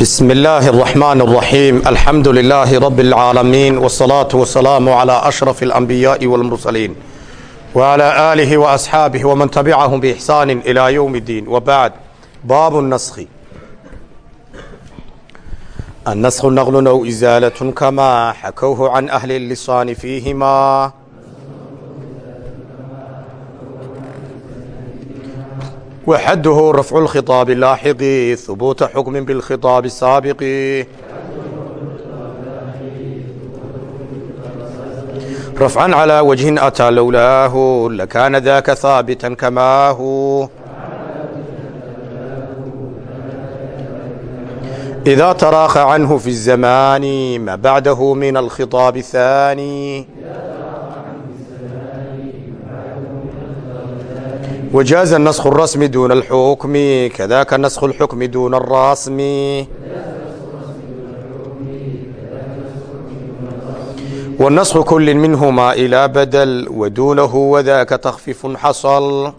بسم الله الرحمن الرحيم الحمد لله رب العالمين والصلاة والسلام على أشرف الأنبياء والمرسلين وعلى آله وأصحابه ومن تبعهم بإحسان إلى يوم الدين وبعد باب النسخ النسخ نقل أو إزالة كما حكوه عن أهل اللسان فيهما وحده رفع الخطاب اللاحق ثبوت حكم بالخطاب السابق رفعا على وجه أتى لولاه لكان ذاك ثابتا كما هو إذا تراخى عنه في الزمان ما بعده من الخطاب الثاني وجاز النسخ الرسم دون الحكم كذاك نسخ الحكم دون الرسم والنسخ كل منهما إلى بدل ودونه وذاك تخفيف حصل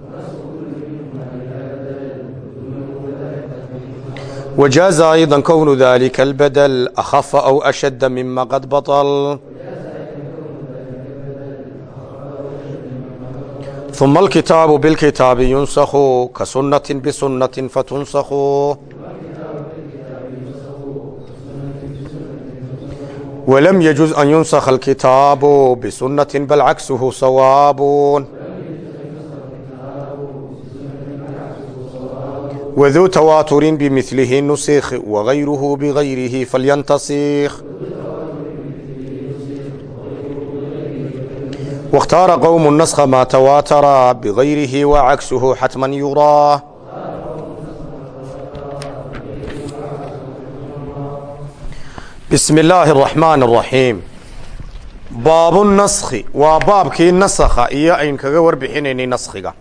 وجاز أيضا كون ذلك البدل أخف أو أشد مما قد بطل uma alkitaabu bilkitaabi yunsakhu ka sunati bisunati fatunsakhu walam yajuz an yunsakha alkitaabu bisunati bal cagsuhu sawaabun waduu tawaaturin bimilihi nusikh wagayruhu bigayrihi falyantasikh واkhtaara qowmu naskha maa tawaatara bigayrihi wacagsuhu xatman yuraa bismi illaahi araxmaan araxiim baabu naskhi waa baabkii nasakha iyo ayn kaga warbixinaynay naskhiga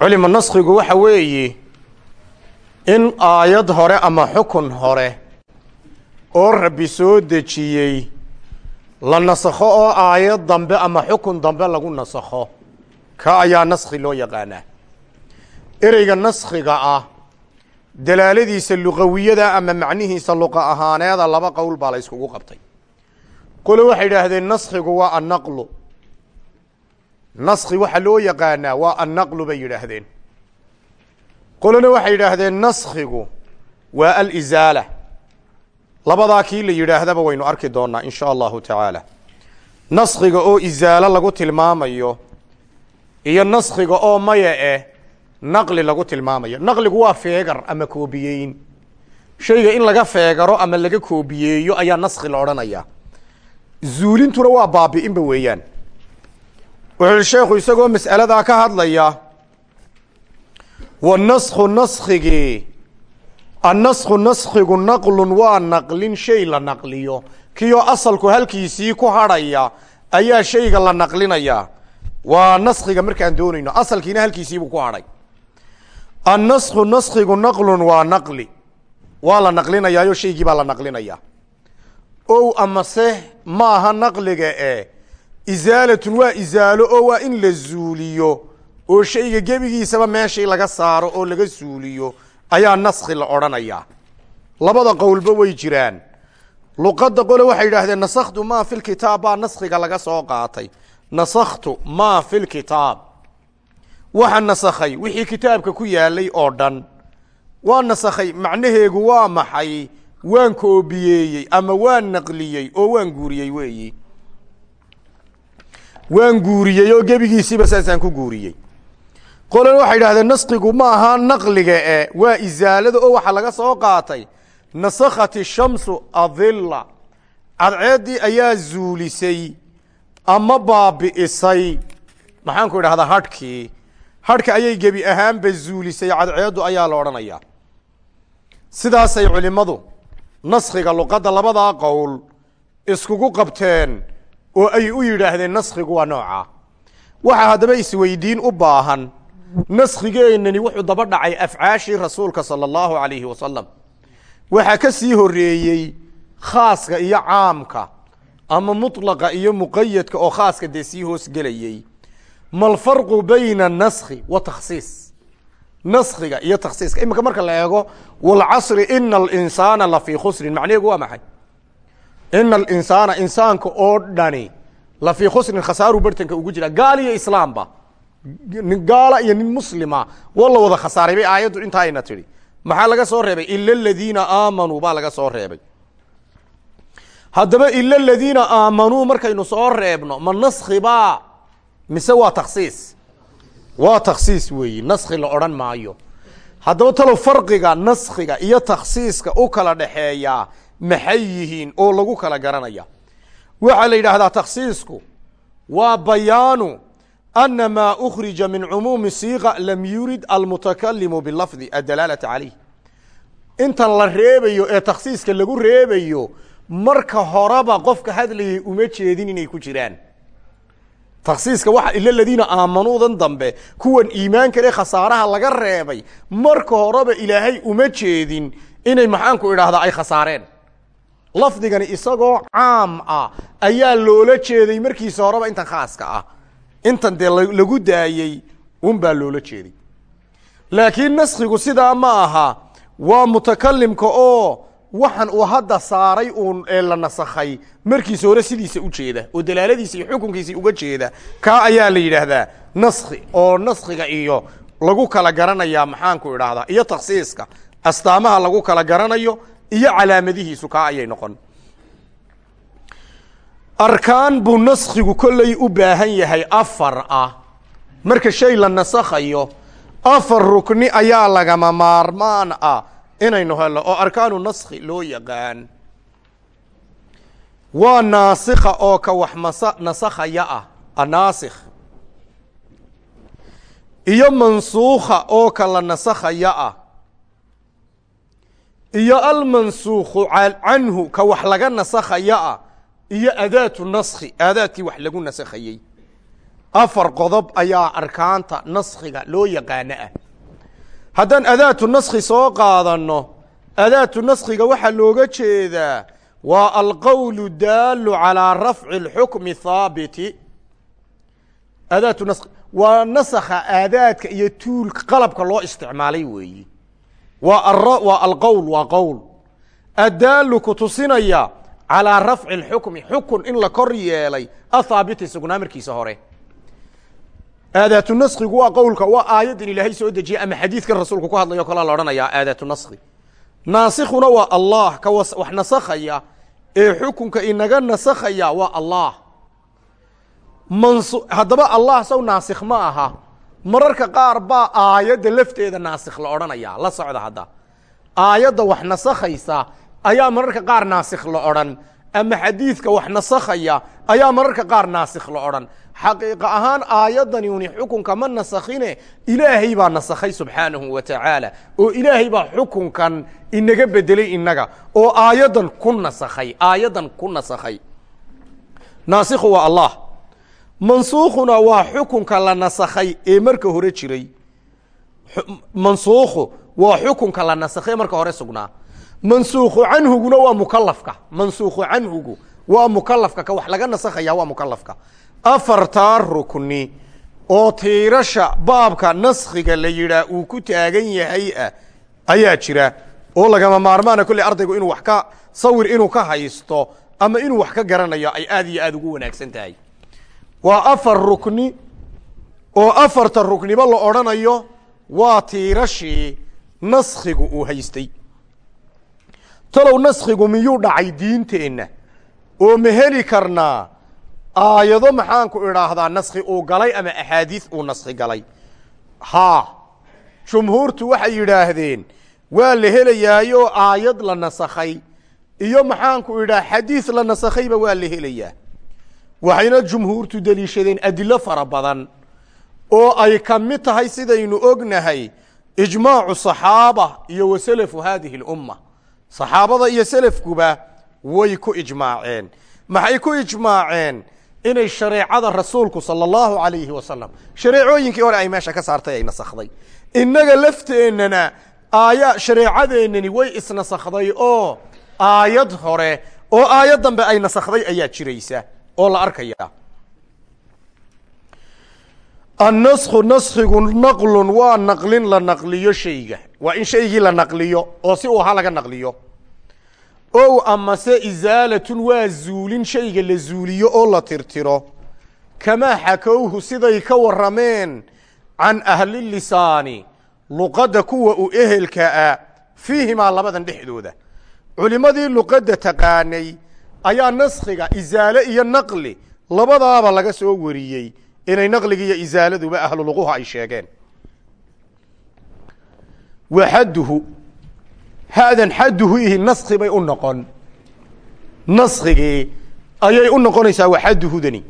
culima naskhigu waxa weeye in aayad hore ama xukun hore oo rabbi soo dejiyey la nasakho oo aayad dambe ama xukun dambe lagu nasakho. Ka ayaa naskhi loo yaqaanaa ereyga naskhiga ah dalaaladiisa luqawiyada ama macnihiisa luqa ahaaneeda laba qowl baa la yskugu qabtay. Qole waxay idhaahdeen naskhigu waa annaqlu. Naskhi waxa loo yaqaanaa waa annaqlu bay yidhaahdeen. Qolena waxay yidhaahdeen naskhigu waa alizaala labadaa kii la yidhaahdaba waynu arki doonaa in sha allahu tacaala. Naskhiga oo izaalo lagu tilmaamayo iyo naskhiga oo maya eh naqli lagu tilmaamayo. Naqligu waa feegar ama koobiyeyn. Shayga in laga feegaro ama laga koobiyeeyo ayaa naskhi la odhanaya. Zuulintuna waa baabi'inba weeyaan. Wuxuu sheekhu isagoo mas'aladaa ka hadlaya wanaskhu naskhigii annaskhu naskhigu naqlun waa naqlin shay la naqliyo kioo asalku halkiisii ku hadhaya ayaa shayga la naqlinaya waa naskhiga markaan doonayno asalkiina halkiisiibuu ku hadhay annaskhu naskhigu naqlun waa naqli waa la naqlinayaayo shaygii baa la naqlinaya ow amase maaha naqliga e isaalatun waa isaalo oo waa in la zuuliyo oo shayga gebigiisaba meeshii laga saaro oo laga suuliyo ayaa naskhi la odhanayaa labada qowlba way jiraan. Luqadda qole waxay yidhaahdeen nasakhtu maa fi lkitaab baa naskhiga laga soo qaatay. Nasakhtu maa fi lkitaab waxa nasakhay wixii kitaabka ku yaalay oo dhan. Waa nasakhay macnaheegu waa maxay? Waan koobiyeeyey ama waan naqliyey oo waan guuriyey weeyi? Waan guuriyey oo gebigiisiiba saasaan ku guuriyey qolen waxay idhahdeen naskigu ma aha naqliga e waa isaalada oo waxaa laga soo qaatay. Nasakhat ishamsu adilla. Cadceeddii ayaa zuulisay ama baabi'isay. Maxaanku idhahdaa hadhkii. Hadhka ayay gebi ahaanba zuulisay cadceeddu ayaa la odhanayaa sidaasay culimmadu naskhiga luqadda labadaa qowl iskugu qabteen oo ay u yidhaahdeen naskhigu waa noocaa waxaa haddaba isweydiin u baahan naskhigeennani wuxuu daba dhacay afcaashii rasuulka sala allahu alayhi wasalam waxaa ka sii horeeyey khaaska iyo caamka ama mutlaqa iyo muqayadka oo khaaska dee sii hoos gelayey. Ma alfarqu bayna anaskhi wa takhsiis naskiga iyo taksiiska iminka marka la eego walcasri ina alinsaana lafii khusrin. Macnaheegu waa maxay? Ina alinsaana insaanka oo dhani lafii khusrin khasaaru bartanka ugu jira. Gaal iyo islaamba nin gaala iyo nin muslima waa la wada khasaaray bay aayaddu intaa ayna tidhi. Maxaa laga soo reebay? Ila aladiina aamanuu baa laga soo reebay. Haddaba ila aladiina aamanuu markaynu soo reebno ma naski baa? Mise waa taksiis waa taksiis weeyi naski la odhan maayo. Haddaba talow farqiga naskiga iyo taksiiska u kala dhaxeeyaa maxay yihiin oo lagu kala garanaya waxaa la yidhaahdaa taksiisku waa bayaanu ana maa ukhrija min cumuumi siiqa lam yurid almutakalimu bilafdi adalaalata calayh intan la reebayo ee taksiiska lagu reebayo marka horeba qofka hadlayay uma jeedin inay ku jiraan taksiiska waa ila ladiina aamanuudan dambe kuwan iimaan kale khasaaraha laga reebay marka horeba ilaahay uma jeedin inay maxaanku idhaahdaa ay khasaareen lafdigani isagoo caam ah ayaa loola jeeday markiisa horeba intan khaaska ah intan dee lagu daayey un baa loola jeeday. Laakiin naskigu sidaa ma aha waa mutakalimka oo waxan uu hadda saaray uun la nasakhay markiisa hore sidiisa u jeeda oo dalaaladiisa iyo xukunkiisa uga jeeda kaa ayaa la yidhaahdaa naski oo naskiga iyo lagu kala garanayaa maxaanku idhaahdaa iyo taksiiska astaamaha lagu kala garanayo iyo calaamadihiisu kaa ayay noqon arkaan buu naskigu kolley u baahan yahay afar ah. Marka shay la nasakhayo afar rukni ayaa lagama maarmaan ah inaynu helno oo arkaanu naski loo yaqaan. Waa naasikha oo ka wax masa nasakhaya ah anaasikh iyo mansuukha oo ka la nasakhaya ah. Iyo almansuukhu canhu ka wax laga nasakhaya ah iyo adaatu naskhi aadaadkii wax lagu nasakhayey afar qodob ayaa arkaanta naskhiga loo yaqaano ah. Haddaan adaatu naskhi soo qaadanno adaatu naskhiga waxaa looga jeedaa waa alqowlu daalu calaa rafci اlxukmi haabiti adaatu naskhi waa nasakha aadaadka iyo tuulka qalabka loo isticmaalay weeyi. Waa waa alqowl waa qowl. Addaalu ku tusinaya calaa rafci اlxukmi xukun in la kor yeelay athaabiti sugnaa markiisa hore. Aadaatu naskigu waa qowlka waa aayaddan ilaahay soo dejiyey ama xadiidkan rasuulku ku hadlayo kalaa la odhanayaa aadaatu naski naasikhuna waa allah ka wax nasakhaya ee xukunka inaga nasakhaya waa allah. Mansu haddaba allah saw naasikh ma aha. Mararka qaar baa aayadda lafteeda naasikh la odhanaya la socda hadda. Aayadda wax nasakhaysa ayaa mararka qaar naasikh la odhan. Ama xadiidka wax nasakhaya ayaa mararka qaar naasikh la odhan. Xaqiiqa ahaan aayadani uni xukunka ma nasakhine ilaahay baa nasakhay subxaanahu wa tacaala. Oo ilaahay baa xukunkan inaga bedelay inaga oo aayaddan ku nasakhay aayaddan ku nasakhay. Naasikhu waa allah. Mansuukhuna waa xukunka la nasakhay ee marka hore jiray. Mansuukhu waa xukunka la nasakhay marka hore sugnaa mansuukhu canhuguna waa mukalafka mansuukhu canhugu waa mukalafka ka wax laga nasakhaya waa mukalafka afartaa rukni oo tiirasha baabka naskhiga la yidhaah uu ku taagan yahay ah ayaa jira oo lagama maarmaana kolley ardaygu inuu wax ka sawir inuu ka haysto ama inuu wax ka garanayo ay aad iyo aada ugu wanaagsan tahay. Waa afar rukni oo afarta rukniba la odhanayo waa tiirashii naskhigu uu haystay talow naskhigu miyuu dhacay diinteenna? Oo ma heli karnaa? Aayado maxaanku idhaahdaa naskhi uu galay ama axaadiis uu naskhi galay? Haa jumhuurtu waxay yidhaahdeen waa la helayaayo aayad la nasakhay iyo maxaanku idhaha xadiis la nasakhayba waa la helayaa. Waxayna jumhuurtu deliishadeen adilo fara badan oo ay ka mid tahay sidaynu ognahay ijmaacu saxaaba iyo wa salafu haadihi اlumma saxaabada iyo selafkuba way ku ijmaaceen. Maxay ku ijmaaceen inay shareecada rasuulku sala allahu alayhi wasalam shareecooyinkii hore ay meesha ka saartay ay nasakhday. Innaga lafteennana aaya shareecadeennani way isnasakhday oo aayad hore oo aayad dambe ay nasakhday ayaa jiraysa oo la arkaya annasku naskigu naqlun waa naqlin la naqliyo shayga waa in shaygii la naqliyo oo si uu ahaa laga naqliyo ow amase isaalatun waa zuulin shayga la zuuliyo oo la tirtiro kamaa xakowhu siday ka warrameen can ahlilisaani luqadda kuwa u ehelka ah fiihimaa labadan dhexdooda culimmadii luqadda taqaanay ayaa naskhiga isaale iyo naqli labadaaba laga soo wariyey inay naqligi iyo isaaladuba ahlu luquha ay sheegeen. Wa xadduhu haadan xadduhu ihi naskhi bay u noqon. Naskigii ayay u noqonaysaa waxadduhudani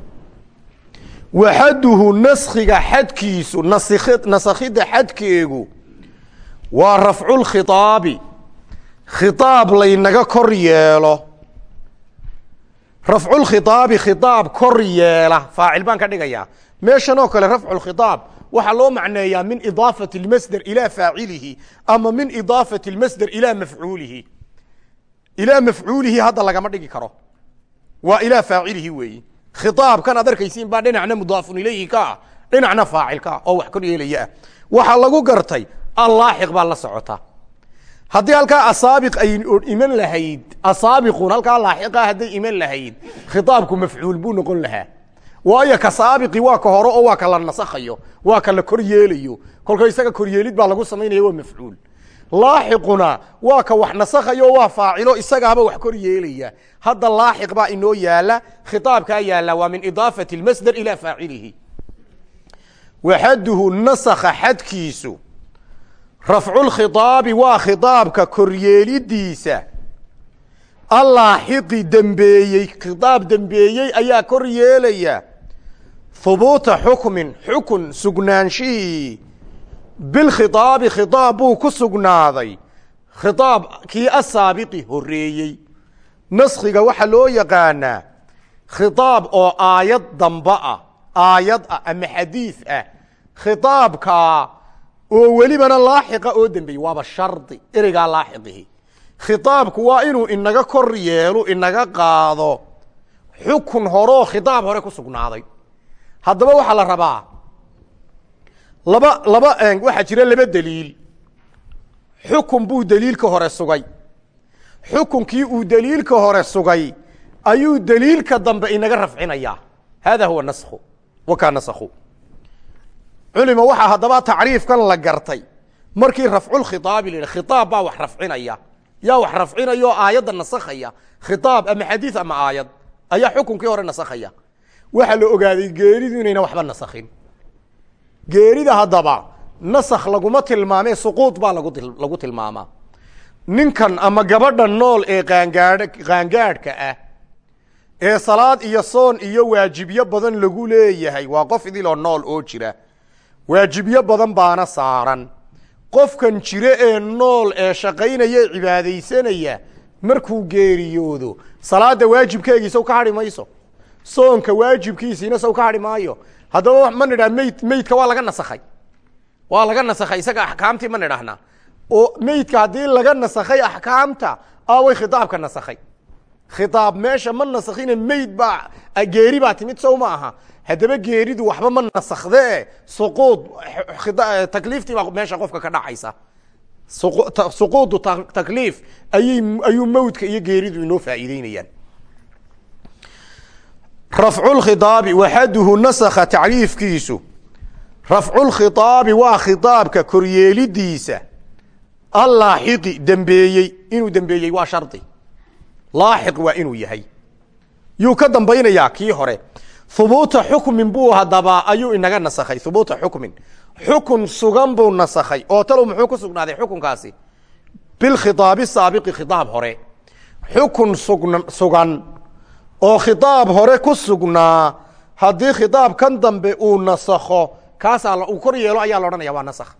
waxadduhu naskhiga xadkiisu naskhi nasakhidda xadkeegu waa rafculkhitaabi khitaab laynaga kor yeelo rafculkhitaabi khitaab kor yeela. Faacil baan ka dhigayaa. Meeshan oo kale rafculkhitaab waxaa loo macneeyaa min idaafati lmasder ilaa faacilihi ama min idaafati lmasder ilaa mafcuulihi. Ilaa mafcuulihi hadda lagama dhigi karo. Waa ilaa faacilihi weeyi. Khitaabkan ad arkaysiin baa dhinacna mudaafun ilayhi ka ah dhinacna faacil ka ah oo wax kor yeelaya ah waxaa lagu gartay allaaxiq baa la socota haddii halkaa asaabiq ay iman lahayd asaabiqun halkaa laaxiqa hadday iman lahayd khitaabku mafcuul buu noqon lahaa. Waayo ka saabiqi waa ka hore oo waa ka la nasakhayo waa ka la kor yeelayo. Kolka isaga koryeelid baa lagu samaynaya waa mafcuul. Laaxiquna waa ka wax nasakhayo waa faacilo isagaaba wax kor yeelaya. Hadda laaxiq baa inoo yaalla khitaabkaa yaalla waa min idaafati lmasder ilaa faacilihi. Waxaduhu nasakha xadkiisu rafculkhitaabi waa khitaabka koryeelidiisa allaaxiqi dembeeyey khitaab dembeeyey ayaa kor yeelaya hubuuta xukmin xukun sugnaanshihii bilkhitaabi khitaab buu ku sugnaaday khitaab kii asaabiqi horeeyey naskhiga waxaa loo yaqaanaa khitaab oo aayad damba ah aayad ah ama xadiid ah khitaabkaa oo welibana laaxiqa oo dembeeyey waaba shardi ereygaa laaxiqihi. Khitaabku waa inuu inaga kor yeelo inaga qaado. Xukun horeoo khitaab hore ku sugnaaday. Haddaba waxaa la rabaa laba laba waxaa jira laba deliil xukun buu deliilka hore sugay. Xukunkii uu deliilka hore sugay ayuu deliilka dambe inaga rafcinayaa. Hada huwa naskhu wakaa naskhu culima waxaa haddaba tacriifkan la gartay. Markii rafculkhitaabi la yidhi khitaab baa wax rafcinaya. Yaa wax rafcinaya oo aayadda nasakhaya. Khitaab ama xadiid ama aayad ayaa xukunkii hore nasakhaya. Waxaa la ogaaday geeridu inayna waxba nasakhin. Geerida haddaba nasakh laguma tilmaamee suquud baa lagu tilmaamaa. Ninkan ama gabadha nool ee qaangaadh qaangaadhka ah ee salaad iyo soon iyo waajibyo badan lagu leeyahay waa qof idiloo nool oo jira waajibyo badan baana saaran. Qofkan jire ee nool ee shaqaynaya cibaadaysanaya markuu geeriyoodo salaada waajibkeegii saw ka hadhi mayso. Soonka waajibkiisiina saw ka hadhi maayo. Haddaba ma nidhaha meyd meydka waa laga nasakhay. Waa laga nasakhay isaga axkaamtii ma nidhahnaa oo meydka haddii laga nasakhay axkaamta away khitaabka nasakhay. Khitaab meesha ma nasakhine meyd baa geeri baa timid sow ma aha haddaba geeridu waxba ma nasakhdee? Suquud takliiftii baa meesha qofka ka dhacaysa. Suquudu takliif ayay ayuu mawdka iyo geeridu inoo faa'iideynayaan. Rafculkhitaabi waxaduhu nasakha tacriifkiisu. Rafculkhitaabi waa khitaabka koryeelidiisa. Allaaxiqi dembeeyey inuu dembeeyey waa shardi. Laaxiq waa inuu yahay. Yuu ka dambaynayaa kii hore hubuuta xukmin buu haddaba ayuu inaga nasakhay. Hubuuta xukmin. Xukun sugan buu nasakhay. Oo talow muxuu ku sugnaaday xukunkaasi? Bilkhitaabi saabiqi khitaab hore. Xukun sugn sugan. Oo khitaab hore ku sugnaa haddii khitaab kan dambe uu nasakho kaasaa uu kor yeelo ayaa la odhanaya waa nasakh.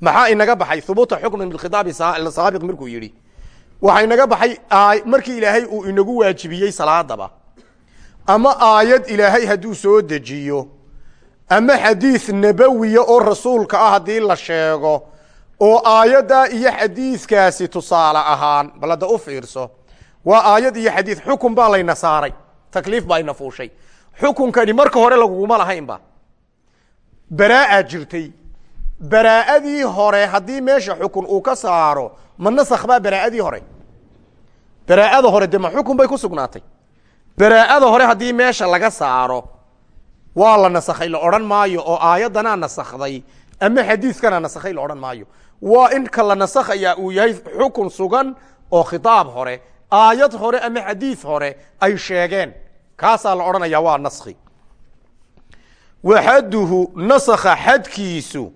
Maxaa inaga baxay? Hubuuta xukmin bilkhitaabi saabiq markuu yidhi. Waxaa inaga baxay markii ilaahay uu inagu waajibiyey salaadaba ama aayad ilaahay hadduu soo dejiyo ama xadiis nabawiya oo rasuulka ah haddii la sheego oo aayaddaa iyo xadiiskaasi tusaale ahaan bal hadda u fiirso waa aayad iyo xadiis xukun baa layna saaray takliif baa ina fuushay. Xukunkani marka hore laguguma lahaynba. Baraa'a jirtay. Baraa'adii hore haddii meesha xukun uu ka saaro ma nasakh baa baraa'adii hore? Baraa'ada hore dee ma xukun bay ku sugnaatay baraa'ada hore haddii meesha laga saaro waa la nasakhay la odhan maayo oo aayaddanaa nasakday ama xadiidkanaa nasakhay la odhan maayo. Waa in ka la nasakhayaa uu yahay xukun sugan oo khitaab hore aayad hore ama xadiid hore ay sheegeen. Kaasaa la odhanayaa waa naskhi. Waxaduhu nasakha xadkiisu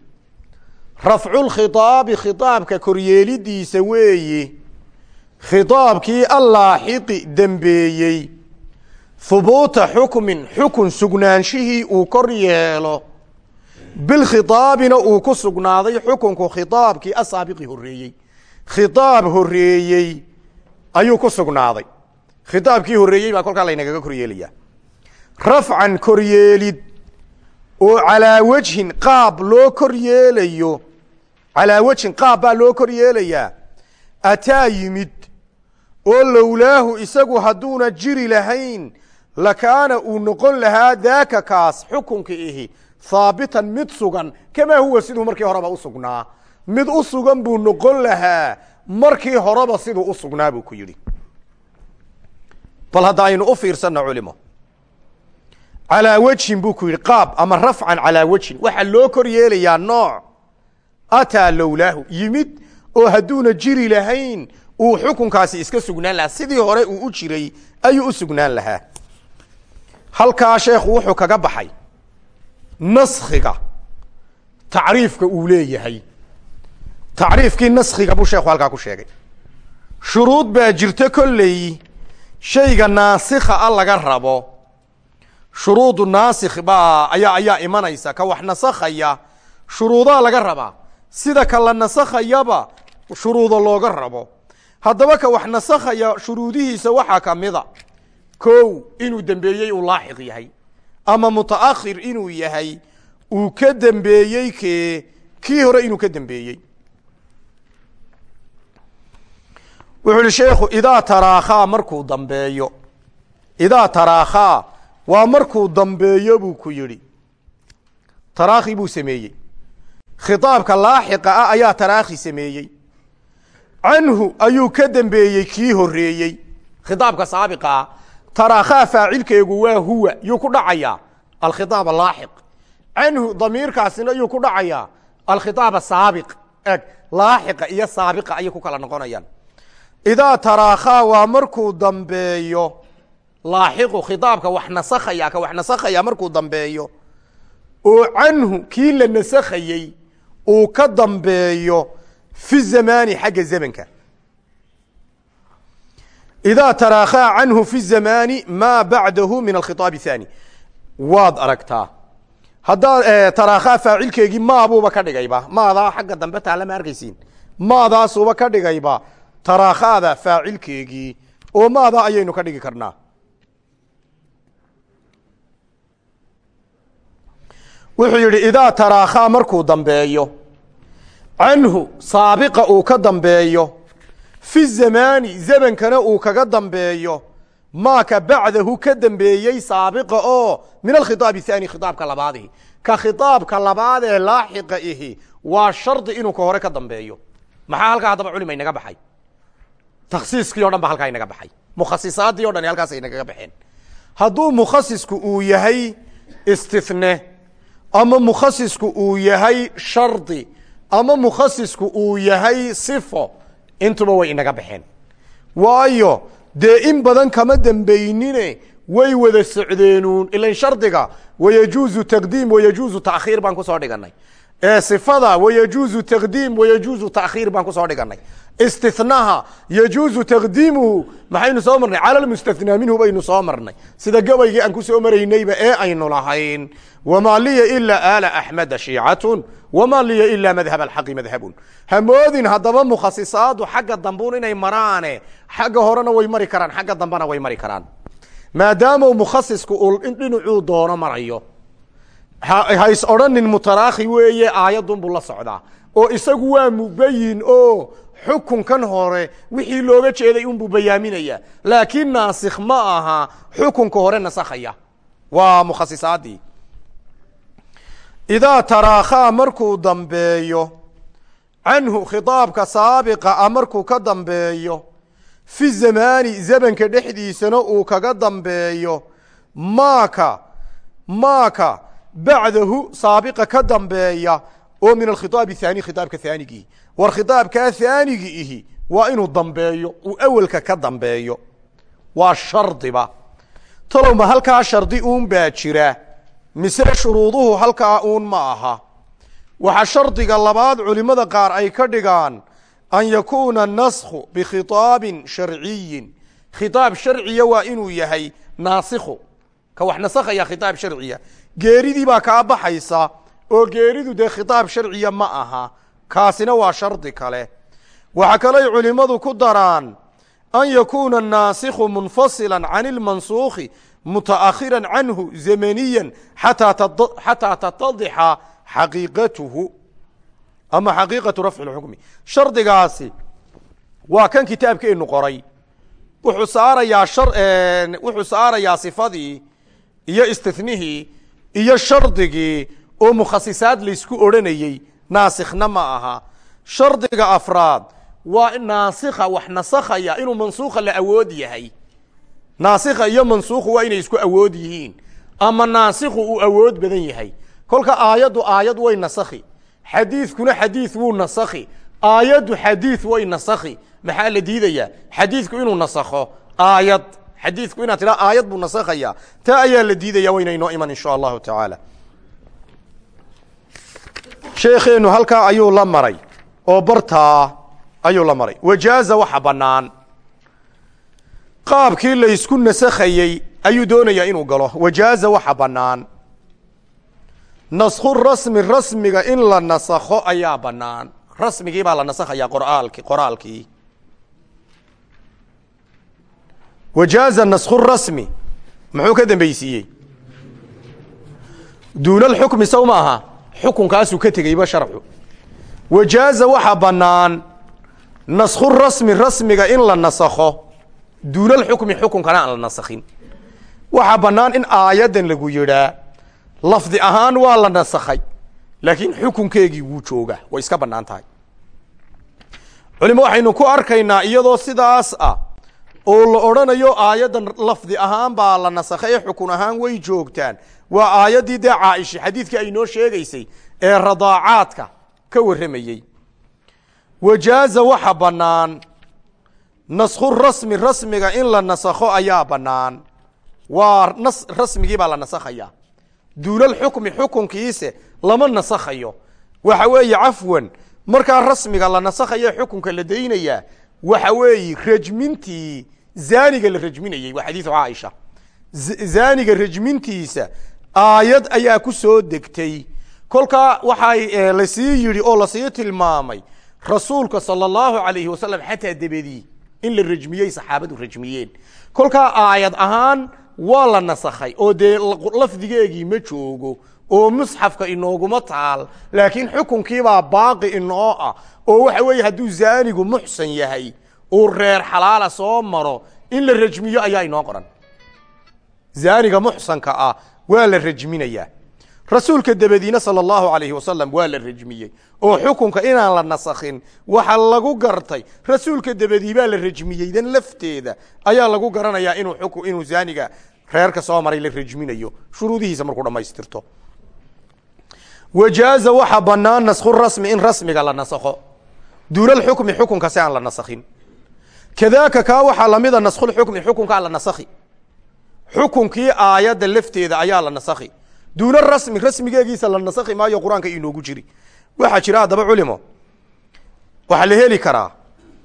rafculkhitaabi khitaabka koryeelidiisa weeye khitaabkii allaaxiqi dembeeyey hubuuta xukmin xukun sugnaanshihii uu kor yeelo. Bilkhitaabina uu ku sugnaaday xukunku khitaabkii asaabiqi horreeyey. Khitaab horreeyey ayuu ku sugnaaday. Khitaabkii horreeyey baa kolkaa laynagaga koryeelayaa rafcan koryeelid oo calaa wejhin qaab loo kor yeelayo calaa wejhin qaab baa loo kor yeelayaa ataa yimid oo lowlaahu isagu hadduuna jiri lahayn lakaana uu noqon lahaa daaka kaas xukunka ihi haabitan mid sugan. Kamaa huwa siduu markii horeba u sugnaa? Mid u sugan buu noqon lahaa markii horeba siduu u sugnaa buu ku yidhi. Bal hadda aynu u fiirsanno culimo calaa wejhin buu ku yidhi qaab ama rafcan calaa wejhin waxaa loo kor yeelayaa nooc. Ataa lowlaahu yimid oo hadduuna jiri lahayn uu xukunkaasi iska sugnaan lahaa. Sidii hore uu u jiray ayuu u sugnaan lahaa halkaa sheekhu wuxuu kaga baxay. Naskhiga. Tacriifka uu leeyahay. Tacriifkii naskhiga buu sheekhu halkaa ku sheegay. Shuruud baa jirto kolley shayga naasikha a laga rabo. Shuruudu naasikh baa ayaa ayaa imanaysa ka wax nasakhaya shuruudaa laga rabaa. Sida ka la nasakhayaba shuruudo looga rabo. Haddaba ka wax nasakhaya shuruudihiisa waxaa kamida kow inuu dembeeyey uu laaxiq yahay ama mutaakhir inuu yahay uu ka dembeeyey kee kii hore inuu ka dembeeyey. Wuxuu ihi sheekhu idaa taraakhaa markuu dambeeyo idaa taraakhaa waa markuu dambeeyo buu ku yidhi. Taraakhi buu sameeyey. Khitaabka laaxiqa ah ayaa taraakhi sameeyey. Canhu ayuu ka dembeeyey kii horeeyey khitaabka saabiqa ah taraakhaa faacilkeegu waa huwa yuu ku dhacayaa. Alkhitaab alaaxiq canhu damiirkaasina yuu ku dhacayaa. Alkhitaab asaabiq eg laaxiqa iyo saabiqa ayay ku kala noqonayaan. Idaa taraakhaa waa markuu dambeeyo laaxiqu khitaabka wax nasakhaya ka wax nasakhaya markuu dambeeyo oo canhu kii la nasakhayey uu ka dambeeyo fi zamaani xagga zamanka idaa taraakhaa canhu fi zamaani maa bacdahu min alkhitaab athani waad aragtaa haddaa taraakhaa faacilkeegii maabuuba ka dhigayba maadaa xagga dambe taalla ma arkaysiin maadaasuuba ka dhigayba taraakhaada faacilkeegii oo maadaa ayaynu ka dhigi karnaa wuxuu yidhi idaa taraakhaa markuu dambeeyo canhu saabiqa uu ka dambeeyo fi zamaani zamankana uu kaga dambeeyo. Maaka bacdahu ka dambeeyey saabiqa oo min alkhitaab athani khitaabka labaadihi ka khitaabka labaad ee laaxiqa ihi waa shardi inuu ka hore ka dambeeyo. Maxaa halkaa haddaba culima inaga baxay? Takhsiiskii o dhan ba halkaa inaga baxay. Mukhasisaadii o dhan halkaas inagaga baxeen. Hadduu mukhasisku uu yahay istithne ama mukhasisku uu yahay shardi ama mukhasisku uu yahay sifo intuba way inaga baxeen. Waayo dee in badan kama dambaynine way wada socdeenuun. Ilan shardiga wayajuuzu taqdiim wayajuuzu taakhiir baan ku soo dhiganay ee sifada wayajuuzu taqdiim wayajuuzu taakhiir baan ku soo dhiganay. Istinaha yajuuzu taqdiimuhu maxaynu soo marnay? Cala lmustathnaa minhu baynu soo marnay. Sida gabaygii aan ku soo maraynayba ee aynu lahayn. Wamaa liya ilaa aala axmeda shiicatun wamaa liya ilaa madhab alxaqi madhabun hamoodin haddaba mukhasisaadu xagga dambuun inay maraane xagga horena way mari karaan xagga dambena way mari karaan. Maadaama mukhasisku uu dhinacuu doono marayo hays odhanin mutaraakhi weeye aayadunbuu la socdaa oo isagu waa mubayin oo xukunkan hore wixii looga jeeday unbuu bayaaminaya. Laakiin naasikh ma aha xukunka hore nasakhaya. Waa mukhasisaadii idaa taraakhaa markuu dambeeyo canhu khitaabka saabiqa a markuu ka dambeeyo fi zamaani zamanka dhexdiisana uu kaga dambeeyo maaka maaka bacdahu saabiqa ka dambeeya oo min alkhitaab ahaani khitaabka haanigii war khitaabkaa haanigi ihi waa inuu dambeeyo uu awelka ka dambeeyo waa shardiba talowma halkaa shardi uun baa jira mise shuruuduhu halkaa uun ma aha waxaa shardiga labaad culimada qaar ay ka dhigaan an yakuuna naskhu bikhitaabin sharciyin khitaab sharciya waa inuu yahay naasikhu ka wax nasakhaya khitaab sharciya geeridii baa kaa baxaysa oo geeridu dee khitaab sharciya ma aha kaasina waa shardi kale. Waxaa kaley culimmadu ku daraan an yakuuna annaasikhu munfasila can ilmansuukhi mutaakhiran canhu zamaniya xataa tatadixa xaqiiqatuhu. Ama xaqiiqatu rafci lxukmi shardigaasi waa kan kitaabkeenu qoray. Wuxuu saarayaa wuxuu saarayaa sifadii iyo istinihii iyo shardigii oo mukhasisaad laysku odhanayey naasikhna ma aha. Shardiga afraad waa naasikha wax nasakhaya inuu mansuukha la awood yahay. Naasikha iyo mansuukhu waa inay isku awood yihiin ama naasikhu uu awood badan yahay. Kolka aayaddu aayad way nasakhi xadiidkuna xadiid wuu nasakhi aayaddu xadiid way nasakhi. Maxaa la diidayaa? Xadiidku inuu nasakho aayad xadiidku inaad tidhaa aayad buu nasakhaya. Taa ayaa la diidaya wayna inoo iman insha allahu tacaala. Sheekheenu halkaa ayuu la maray oo bartaa ayuu la maray. Wajaaza waxa bannaan. Qaabkii laysku nasakhayey ayuu doonayaa inuu galo. Wajaaza waxa bannaan. Naskhu rasmi rasmiga in la nasakho ayaa bannaan. Rasmigii baa la nasakhayaa qoraalki qoraalkii wajaaza naskhu rasmi muxuu ka dambeysiiyey duuna alxukmi sow ma aha xukunkaasuu ka tegeyba sharcu wajaaza waxa bannaan naskhu rasmi rasmiga in la nasakho duuna alxukmi xukunkana aan la nasakhin waxaa bannaan in aayaddan lagu yidhaa lafdi ahaan waa la nasakhay laakiin xukunkeegii wuu jooga way iska bannaan tahay culimo waxaynu ku oo la odhanayo aayaddan lafdi ahaan baa la nasakhay ee xukun ahaan way joogtaan. Waa aayaddii dee caaisha xadiidkii ay noo sheegaysay ee radaacaadka ka warramayey wajaaza waxa bannaan naskhu rasmi rasmiga in la nasakho ayaa bannaan. Waa nas rasmigii baa la nasakhayaa. Duunalxukmi xukunkiise lama nasakhayo. Waxa weeye cafwan markaa rasmiga la nasakhayo xukunka la daynayaa waxa weeye rajmintii zaaniga la rajminayey waa xadiidu caaisha zaaniga rajmintiisa aayad ayaa ku soo degtay. Kolkaa waxay la sii yidhi oo la sii tilmaamay rasuulka sala allahu alayhi wasalam xataa debedii in la rajmiyey saxaabadu rajmiyeen. Kolkaa aayad ahaan waa la nasakhay oo dee lafdigeegii ma joogo oo musxafka inooguma taal laakiin xukunkiibaa baaqi inoo ah oo waxa weeye hadduu zaanigu muxsan yahay uu reer xalaala soo maro in la rajmiyo ayaa inoo qoran. Zaaniga muxsanka ah waa la rajminayaa rasuulka dabadiina sala allahu alayhi wasalam waa la rajmiyey oo xukunka inaan la nasakhin waxa lagu gartay rasuulka dabadii baa la rajmiyey dan lafteeda. Ayaa lagu garanayaa inuu inuu zaaniga reerka soo maray la rajminayo shuruudihiisa markuu dhamaystirto wajaaza waxa banaan naskhu rasmi in rasmiga la nasakho. Duuna alxukmi xukunka si aan la nasakhin kadaaka kaa waxaa lamida naskhulxukmi xukunkaa la nasakhi. Xukunkii aayadda lafteeda ayaa la nasakhi. Duuna rasmi rasmigeegiisa la nasakhi maayo qur'aanka inoogu jiri. Waxaa jira haddaba culimo. Waxaa la heli karaa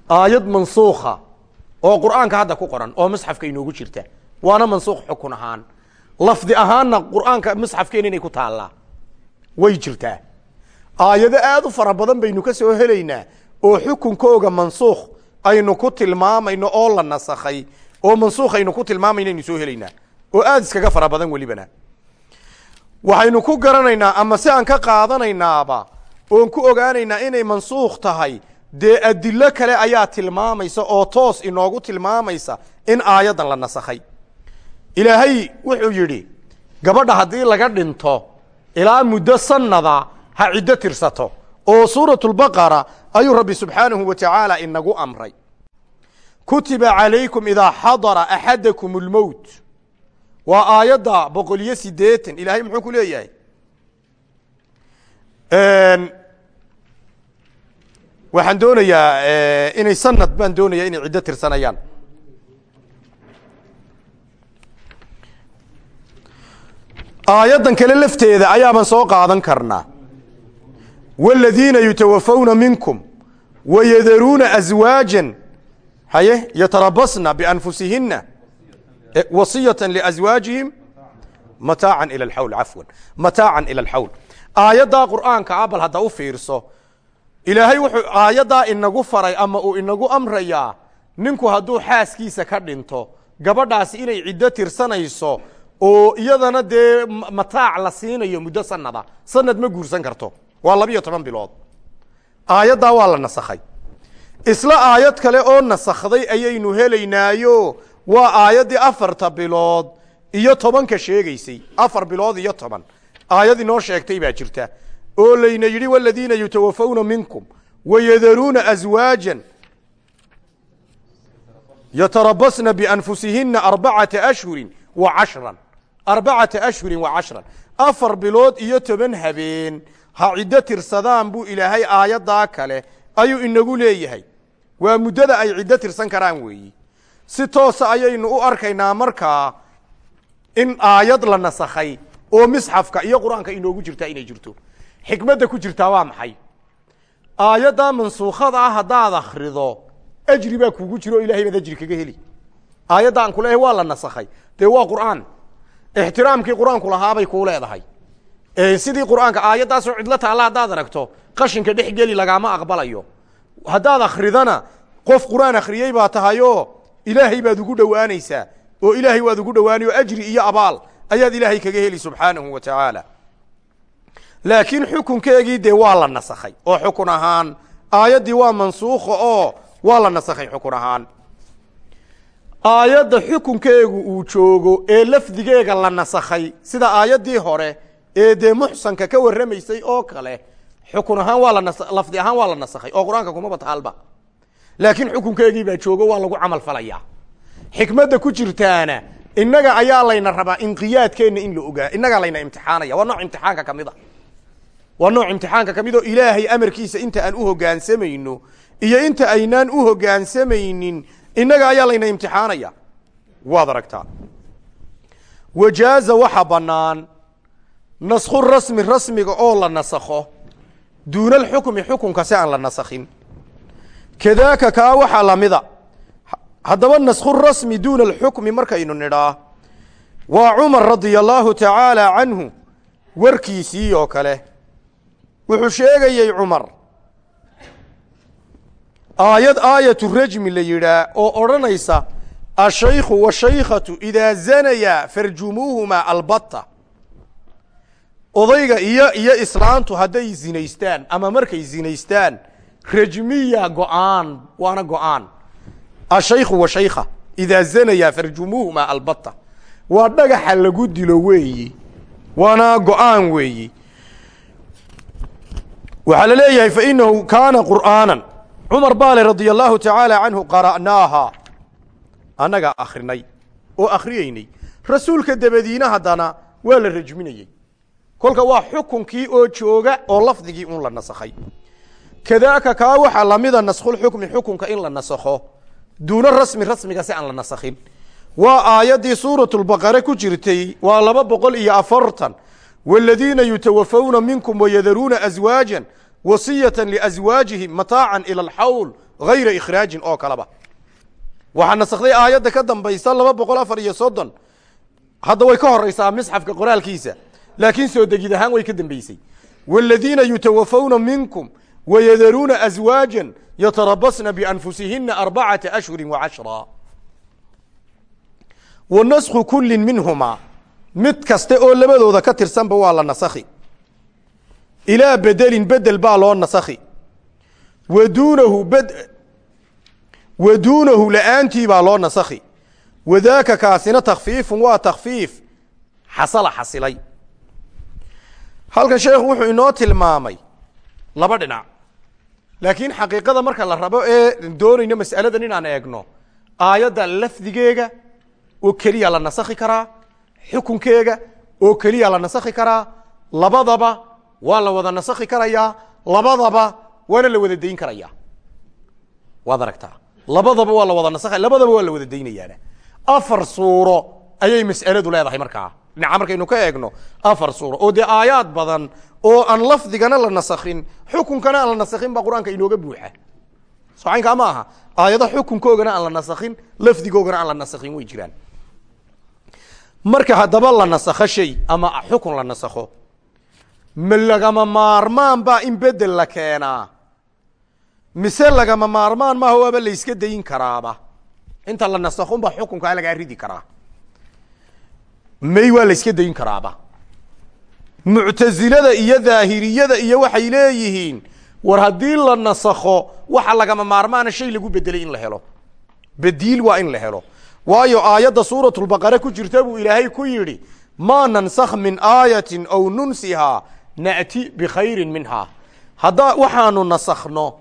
aayad mansuukha oo qur'aanka hadda ku qoran oo musxafka inoogu jirta. Waana mansuukh xukun ahaan. Lafdi ahaanna qur'aanka musxafkeena inay ku taallaa. Way jirtaa. Aayado aada u fara badan baynu ka soo helaynaa oo xukunkooga mansuukh aynu ku tilmaamayno oo la nasakhay oo mansuukh aynu ku tilmaamayno aynu soo helaynaa oo aada iskaga fara badan welibana. Waxaynu ku garanaynaa ama si aan ka qaadanaynaaba oon ku ogaanaynaa inay mansuukh tahay dee adilo kale ayaa tilmaamaysa oo toos inoogu tilmaamaysa in aayaddan la nasakhay. Ilaahay wuxuu yidhi gabadha haddii laga dhinto ilaa muddo sanada ha ciddo tirsato oo suuratu lbaqara ayuu rabbi subxaanahu wa tacaala inagu amray. Kutiba calaykum idaa xadara axadakum lmowt waa aayadda boqol iyo ilaahay muxuu ku leeyahay? Waxaan doonayaa inay sanad baan doonaya inay ciddo tirsanayaan. Aayaddan kale lafteeda ayaabaan soo qaadan karnaa wاladiina yutawafawna minkum wayadaruuna aswaaja haye yatarabasna bianfusihina wasiyata liaswaajihim mataacan ila alxawl cafwan mataacan ila alxawl aayaddaa qur'aanka a bal hadda u fiirso ilaahay wuxuu aayaddaa inagu faray ama uu ninku hadduu xaaskiisa ka dhinto gabadhaasi inay ciddo tirsanayso oo iyadana dee mataac la siinayo muddo sanada sanad ma guursan karto waa labiyo toban bilood. Aayaddaa waa la nasakhay. Isla aayad kale oo nasakday ayaynu helaynaayo waa aayaddii afarta bilood iyo tobanka sheegaysay. Afar bilood iyo toban. Aayad inoo sheegtay baa jirta. Oo layna yidhi waladiina yutawafawna minkum wayadaruuna aswaajan yatarabasna bianfusihina arbacata ashhurin wa cashran. Arbacata ashhurin wa cashran. Afar bilood iyo toban habeen ha ciddo tirsadaan buu ilaahay aayaddaa kale ayuu inagu leeyahay. Waa muddada ay ciddo tirsan karaan weeyi. Si toosa ayaynu u arkaynaa markaa in aayad la nasakhay oo misxafka iyo qur'aanka inoogu jirtaa inay jirto. Xikmadda ku jirtaa waa maxay? Aayaddaa mansuukhada ah haddaad akhrido ajri baa kuugu jiro o ilahay baad ajri kaga heli. Aayadda aan ku leeyahay waa la nasakhay. Dee waa qur'aan. Ixtiraamkii qur'aanku lahaabay kuu leedahay sidii qur'aanka aayaddaasoo cidlo taalla haddaad aragto qashinka dhex geli lagaama aqbalayo. Haddaad akridana qof qur'aan akhriyey baa tahayoo ilaahay baad ugu dhowaanaysaa oo ilaahay waad ugu dhowaanay oo ajri iyo abaal ayaad ilaahay kaga heli subxaanahu wa tacaala. Laakiin xukunkeegii dee waa la nasakhay oo xukun ahaan aayaddii waa mansuukha oo waa la nasakhay xukun ahaan. Aayadda xukunkeegu uu joogo ee lafdigeega la nasakhay sida aayaddii hore ee dee muxsanka ka warramaysay oo kale xukun ahaan waa la lafdi ahaan waa la nasakhay oo qur'aanka kumaba taalba laakiin xukunkeegii baa joogo waa lagu camal falayaa xikmadda ku jirtaana innaga ayaa layna rabaa inqiyaadkeenna in la ogaa innagaa layna imtixaanaya. Waa nooc imtixaanka ka mid a waa nooc imtixaanka ka mid oo ilaahay amarkiisa inta aan u hogaansamayno iyo inta aynaan u hogaansamaynin innaga ayaa layna imtixaanaya. Waad aragtaa. Wajaaza waxa bannaan naskhu rasmi rasmiga oo la nasakho duuna alxukmi xukunka si aan la nasakhin. Kadaaka kaa waxaa lamida haddaba naskhu rasmi duuna alxukmi markaynu nidhaa waa cumar radia allaahu tacaala canhu warkiisii oo kale. Wuxuu sheegayey cumar aayad aayatu rajmi la yidhaa oo odhanaysa ashaykhu washaykhatu idaa zanaya farjumuuhuma albatta odayga iyo iyo islaantu hadday zinaystaan ama markay zinaystaan rajmiya go'aan waana go'aan. Ashaykhu washaykha idaa zanaya farjumuuhuma albatta. Waa dhagaxa lagu dilo weeyi waana go'aan weeyi. Waxaa la leeyahay fainahu kaana qur'aanan. Cumar baale radia allahu tacaala canhu qara'naaha. Annagaa akrinay oo akhriyeynay. Rasuulka dabadiina haddana waa la rajminayey kolka waa xukunkii oo jooga oo lafdigii un la nasakhay. Kadaaka kaa waxaa lamida naskhulxukmi xukunka in la nasakho. Duuna rasmi rasmiga si aan la nasakhin. Waa aayaddii suuratulbaqare ku jirtay waa laba boqol iyo afartan. Waaladiina yutawafawna minkum wayadaruuna aswaajan wasiyatan liaswaajihim mataacan ila alxawl gayra ikhraajin oo kaleba waxaa nasakday aayadda ka dambaysa laba boqol afar iyo soddon. Hadda way ka horeysaa misxafka qoraalkiisa laakiin soo degid ahaan way ka dambeysay. Waaladiina yutawafawna minkum wayadaruuna aswaajan yatarabasna bianfusihina arbacata ashhuri wacashra wa naskhu kullin minhumaa mid kaste oo labadooda ka tirsanba waa la nasakhi. Ilaa bedelin bedel baa loo nasakhi. Wa duunahu bed wa duunahu la'aantii baa loo nasakhi. Wadaaka kaasina takfiifun waa takfiif xasala xasilay halkan sheekhu wuxuu inoo tilmaamay laba dhinac. Laakiin xaqiiqada marka la rabo ee doonayno mas'aladan inaan eegno aayadda lafdigeega oo keliya la nasakhi karaa xukunkeega oo keliya la nasakhi karaa labadaba waa la wada nasakhi karayaa labadaba waana la wada dayn karayaa. Waad aragtaa labadaba waa la wada nasakha labadaba waa la wada daynayaana. Afar suuro ayay mas'aladu leedahay markaa dhinaca markaynu ka eegno afar suuro oo dee aayaad badan oo aan lafdigana la nasakhin xukunkana aan la nasakhin baa qur'aanka inooga buuxa socaynkaa ma aha aayado xukunkoogana aan la nasakhin lafdigoogana aan la nasakhin way jiraan marka haddaba la nasakho shay ama xukun la nasakho ma lagama maarmaan baa in bedel la keenaa mise lagama maarmaan maaha waaba la yska dayin karaaba inta la nasakhunbaa xukunkaa lagaa ridi karaa may waa la yska dayin karaaba. Muctasilada iyo daahiriyada iyo waxay leeyihiin war haddii la nasakho waxa lagama maarmaana shay lagu bedelay in la helo. Bediil waa in la helo. Waayo aayadda suuratulbaqare ku jirta buu ilaahay ku yidhi maa nansakh min aayatin aw nunsihaa na'ti bikhayrin minhaa haddaa waxaanu nasakhno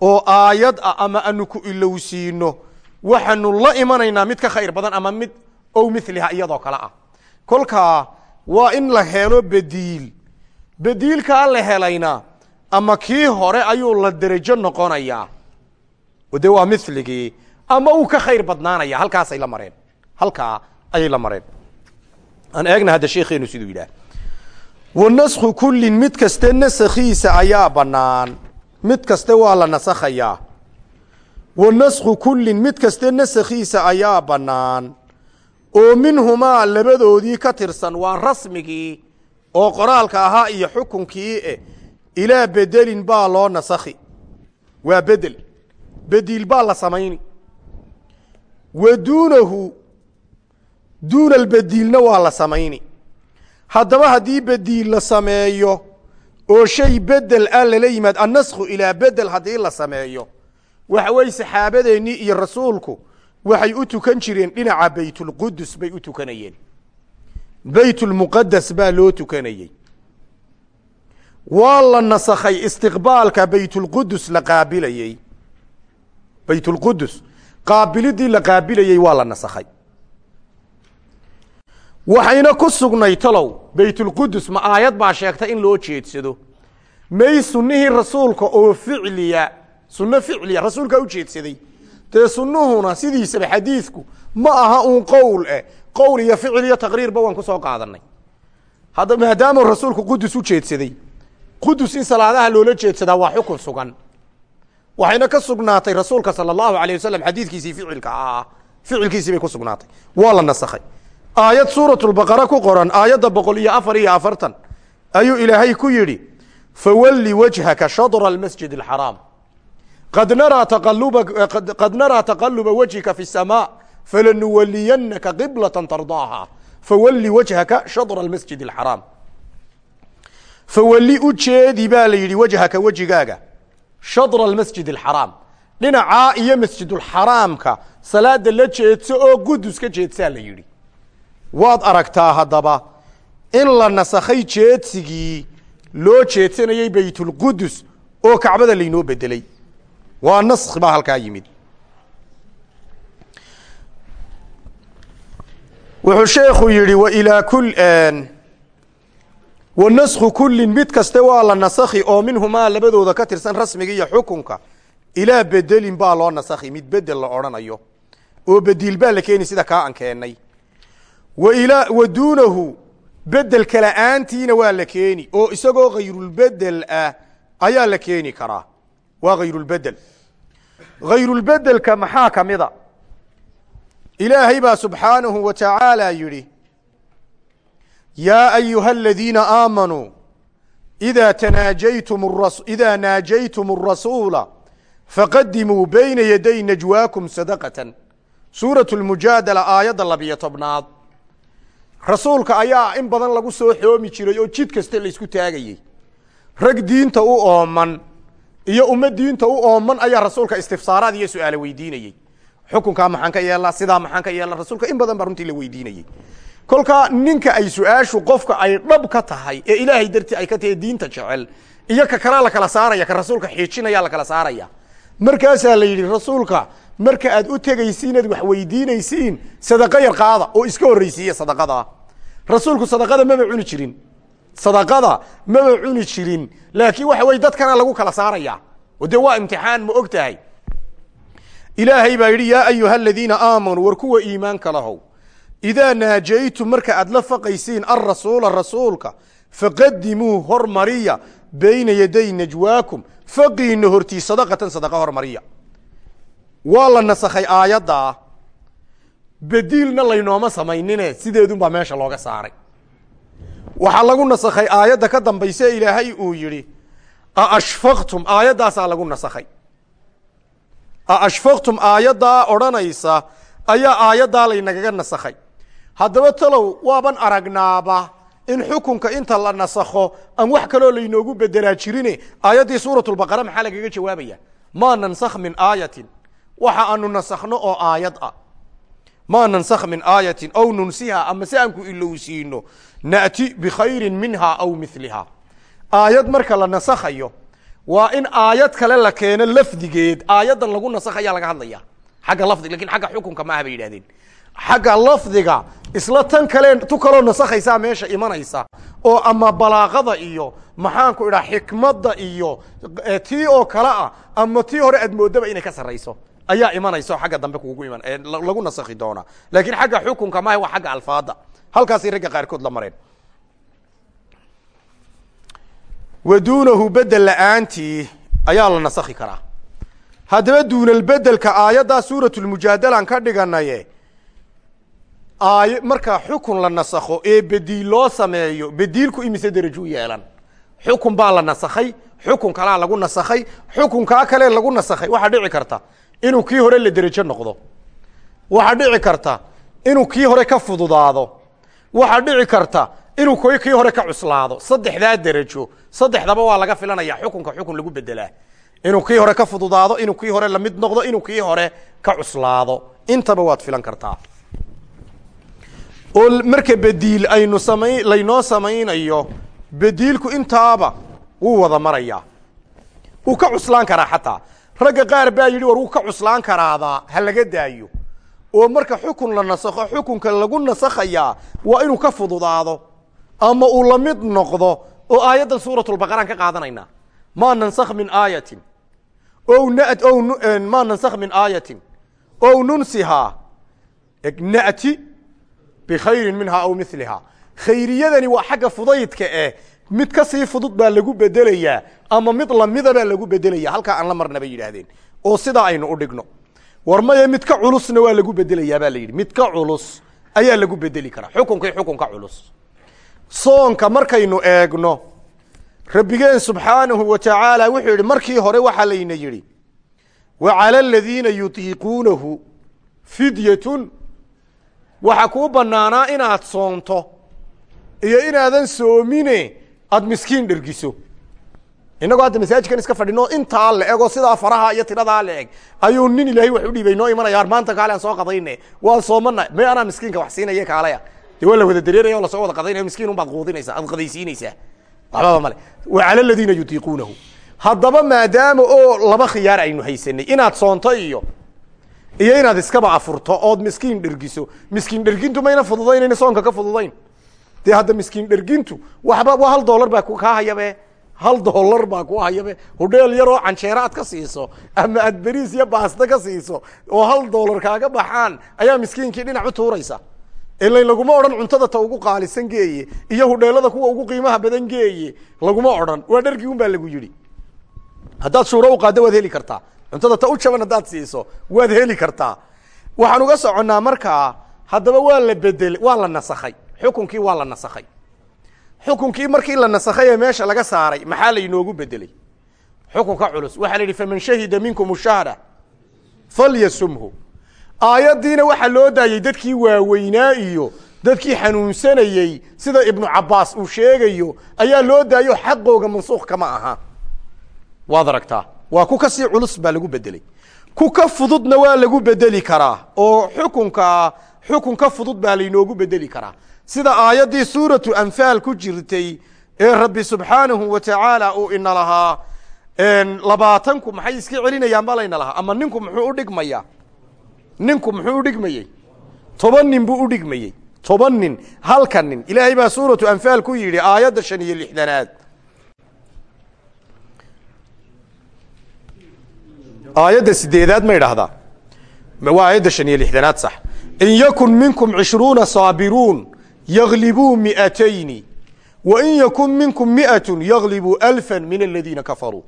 oo aayad ah ama aanu ku ilowsiino waxaanu la imanaynaa mid ka khayr badan ama mid ow miliha iyadoo kale ah kolkaa waa in la helo bediil. Bediilkaa la helayna ama kii hore ayuu la derajo noqonayaa o dee waa miligii ama uu ka khayr badnaanaya halkaasay la mareen. Halkaa ayay la mareen. Aan eegna hadda sheekeenu siduu yidhaah. Wanasku kullin mid kaste nasakhiisa ayaa bannaan. Mid kaste waa la nasakhayaa. Wanasku kullin mid kaste nasakhiisa ayaa bannaan oo minhumaa labadoodii ka tirsan waa rasmigii oo qoraalka ahaa iyo xukunkii eh ilaa bedelin baa loo nasakhi. Waa bedel. Bediil baa la samayni. Wa duunahu duuna albediilna waa la samayni. Haddaba haddii bediil la sameeyo oo shay bedel ah lala yimaad annaskhu ilaa bedel haddii la sameeyo waxa weeye saxaabadeennii iyo rasuulku waxay u tukan jireen dhinaca baytulqudus bay u tukanayeen. Baytulmuqadas baa loo tukanayey. Waa la nasakhay istiqbaalka baytulqudus la qaabilayey. Baytulqudus qaabilidii la qaabilayey waa la nasakhay. Waxayna ku sugnay talow baytulqudus ma aayad baa sheegta in loo jeedsado. May sunnihii rasuulka oo ficliya sunno ficliya rasuulkaa u jeedsaday dee sunnuhuna sidiisaba xadiidku ma aha uun qowl eh. Qowl iyo ficil iyo taqriirba waan ku soo qaadanay hadda maadaamuu rasuulku qudus u jeedsaday qudus in salaadaha loola jeedsadaa waa xukun sugan. Waxayna ka sugnaatay rasuulka sala allahu alayh wasalam xadiidkiisii ficilka ahaa. Ficilkiisii bay ku sugnaatay. Waa la nasakhay. Aayad suuratulbaqara ku qoran aayadda boqol iyo afar iyo afartan ayuu ilaahay ku yidhi fawalli wajhaka shadra almasjid alxaraam qad naraa taqaluba wajhika fi الsamaa falanuwaliyanaka qiblata tardaaha fawalli wajhaka shadra almasjid alxaraam fawalli u jeedi baa la yidhi wajhaka wejigaaga shadra almasjid alxaraam dhinacaa iyo masjidulxaraamka salaada la jeedso oo qudus ka jeedsaa la yidhi waad aragtaa haddaba in la nasakhay jeedsigii loo jeedsanayey baytulqudus oo kacbada laynoo bedelay waa naskh baa halkaa yimid. Wuxuu sheekhu yihi wailaa kul wanaskhu kullin mid kaste waa la nasakhi oo minhumaa labadooda ka tirsan rasmiga iyo xukunka ilaa bedelin baa loo nasakhi mid bedel la odhanayo oo bediil baa la keeni sida kaa aan keennay wa duunahu bedelka la'aantiina waa la keeni oo isagoo hayrulbedel ah ayaa la keeni karaa. Waa hayrulbedel hayrulbedelka maxaa ka mida? Ilaahay baa subxaanahu wa tacaala yidhi yaa ayuha aladiina aamanuu ida tanaajaytum idaa naajaytum الrasuula faqadimuu bayna yaday najwaakum sadaqatan. Suurat lmujaadala aayadda labiyo tobnaad rasuulka ayaa in badan lagu soo xoomi jiray oo jid kasta laysku taagayey. Rag diinta u ooman iyo umma diinta u ooman ayaa rasuulka istifsaaraad iyo su'aalo weydiinayey xukunkaa maxaan ka yeelaa sidaa maxaan ka yeelaa rasuulka in badan baa runtii la weydiinayey kolkaa ninka ay su'aashu qofka ay dhab ka tahay ee ilaahay dartii ay ka tahay diinta jecel iyo ka kalaa la kala saaraya ka rasuulka xiijinaya la kala saaraya. Markaasaa la yidhi rasuulka marka aad u tegaysiin wax weydiinaysiin sadaqa yar qaada oo iska horreysiiya sadaqada rasuulku sadaqada maba cuni jirin sadaqada maba cuni jirin laakiin waxa weye dadkana lagu kala saaraya. Oo dee waa imtixaan ma og tahay ilaahay baa yidhi yaa ayuha aladiina aamanuu war kuwa iimaanka lahow idaa naajaytum marka aad la faqaysiin alrasuula rasuulka faqadimuu hormariya bayna yaday najwaakum faqiina hortii sadaqatan sadaqa hormariya. Waa la nasakhay aayaddaa. Bediilna laynooma samaynine sideedunbaa meesha looga saaray waxaa lagu nasakhay aayadda ka dambayse ilaahay uu yidhi aashfaqtum aayaddaasaa lagu nasakhay. Aashfaqtum aayaddaa odhanaysa ayaa aayaddaa laynagaga nasakhay. Haddaba talow waaban aragnaaba in xukunka inta la nasakho aan wax kaloo laynoogu bedelaa jirine. Aayaddii suuratulbaqara maxaa lagaga jawaabaya? Maa nansakh min aayatin. Waxa aanu nasakhno oo aayad ah. Maa nansakh min aayatin aw nunsiha ama si aan ku ilowsiino na'ti bikhayrin minha aw miliha aayad marka la nasakhayo waa in aayad kale la keeno lafdigeed. Aayaddan lagu nasakhaya laga hadlaya xagga lafdig laakiin xagga xukunka maaha bay yidhahdeen xagga lafdiga isla tan kale tu kaloo nasakhaysaa meesha imanaysa. Oo ama balaaqada iyo maxaanku idhaha xikmadda iyo tii oo kale ah ama tii hore aad moodaba inay ka sarrayso. Ayaa imanaysa oo xagga dambe kugu iman lagu nasakhi doonaa laakiin xagga xukunka maaha waa halkaasay ragga qaarkood la mareen. Wa duunahu bedel la'aantii ayaa la nasakhi karaa. Haddaba duunalbedelka aayaddaa suuratulmujaadalaan ka dhiganaye aay markaa xukun la nasakho ee bediil loo sameeyo bediilku imise derajuu yeelan. Xukun baa la nasakhay xukun kalaa lagu nasakhay xukunkaa kale lagu nasakhay. Waxaa dhici karta inuu kii hore la derajo noqdo. Waxaa dhici karta inuu kii hore ka fududaado waxaa dhici karta inuu k kii hore ka cuslaado. Saddexdaa derajo saddexdaba waa laga filanaya. Xukunka xukun lagu bedelaa inuu kii hore ka fududaado inuu kii hore la mid noqdo inuu kii hore ka cuslaado. Intaba waad filan kartaa. Oo marka bediil aynu samay laynoo samaynayo bediilku intaaba wuu wada marayaa. Wuu ka cuslaan karaa xataa. Ragga qaar baa yidhi war wuu ka cuslaan karaadaa. Ha laga daayo oo marka xukun la nasakho xukunka lagu nasakhayaa waa inuu ka fududaado ama uu la mid noqdo oo aayaddan suuratulbaqaraan ka qaadanaynaa maa nansakh min aayatin. O n o maa nansakh min aayatin. Ow nunsihaa na'ti bikhayrin minhaa aw milihaa khayriyadani waa xagga fudaydka eh. Mid ka sii fudud baa lagu bedelayaa ama mid lamida baa lagu bedelaya halkaa aan la marna bay yidhaahdeen. Oo sidaa aynu u dhigno war maye mid ka culusna waa lagu bedelayaa baa la yidhi. Mid ka culus ayaa lagu bedeli karaa. Xukunkii xukunka culus. Soonka markaynu eegno rabbigeen subxaanahu wa tacaala wuxuu yidhi markii hore waxaa layna yidhi wa cala aladiina yutiiquunahu fidyatun. Waxa kuu banaanaa inaad soonto iyo inaadan soomine aada miskiin dhergiso innagoo hadda masaajidkan iska fadhino intaa la eg oo sidaa faraha iyo tiradaa la eg. Ayuu nin ilaahay wax u dhiibay noo imanaya maanta kaale soo qadayne. Waa soomana me anaa miskiinka wax siinaya kaalaya. De waa la wada dareeraya o la soo wada qadaynaya miskiin un baad quudinaysaa aad qadaysiinaysaa. Waxbaba male. Wa cala aladiina yutiiquunahu. Haddaba maadaama oo laba khiyaar aynu haysanay inaad soonto iyo iyo inaad iskaba afurto ood miskiin dhergiso. Miskiin dhergintu mayna fududaynayna soonka ka fududayn. Dee hadda miskiin dhergintu waxba hal dollar baa kaa hayabe hal dollar baa ku hayabe hudheel yaroo canjeero aad ka siiso ama aad beriis iyo baasto ka siiso oo hal dollar kaaga baxaan ayaa miskiinkii dhinac u tuuraysa. Ilayn laguma odhan cuntada ta ugu qaalisan geeye iyo hudheelada kuwa ugu qiimaha badan geeye laguma odhan. Waa dhargii un baa lagu yidhi. Haddaad shuuro u qaaddo waad heli kartaa. Cuntada ta u jaban haddaad siiso waad heli kartaa. Waxaan uga soconnaa markaa haddaba waa la bedel waa la nasakhay. Xukunkii waa la nasakhay xukunkii markii la nasakhay ee meesha laga saaray maxaa laynoogu bedelay xukunka culus. Waxaa la yidhi faman shahida minkum shahra falyasumhu. Aayaddiina waxaa loo daayey dadkii waaweynaa iyo dadkii xanuunsanayey sida ibnu cabbaas uu sheegayo ayaa loo daayo xaqooga mansuuq kama aha. Waad aragtaa waa ku ka sii culus baa lagu bedelay ku ka fududna waa lagu bedeli karaa oo xukunka xukun ka fudud baa laynoogu bedeli karaa sida aayaddii suuratu anfaal ku jirtay ee rabbi subxaanahu wa tacaala uu ina lahaa labaatanku maxay iska celinayaan baa layna lahaa ama ninku muxuu u dhigmayaa ninku muxuu u dhigmayey toban nin buu u dhigmayey toban nin halka nin. Ilaahay baa suuratu anfaal ku yidhi aayadda shan iyo lixdanaad. Aayadda sideedaad ma idhaahdaa? Waa aayadda shan iyo lixdanaad sax. In yakun minkum cishruuna saabiruun yaglibuu miatayni wa in yakun minkum miatun yaglibuu alfa min aladiina kafaruu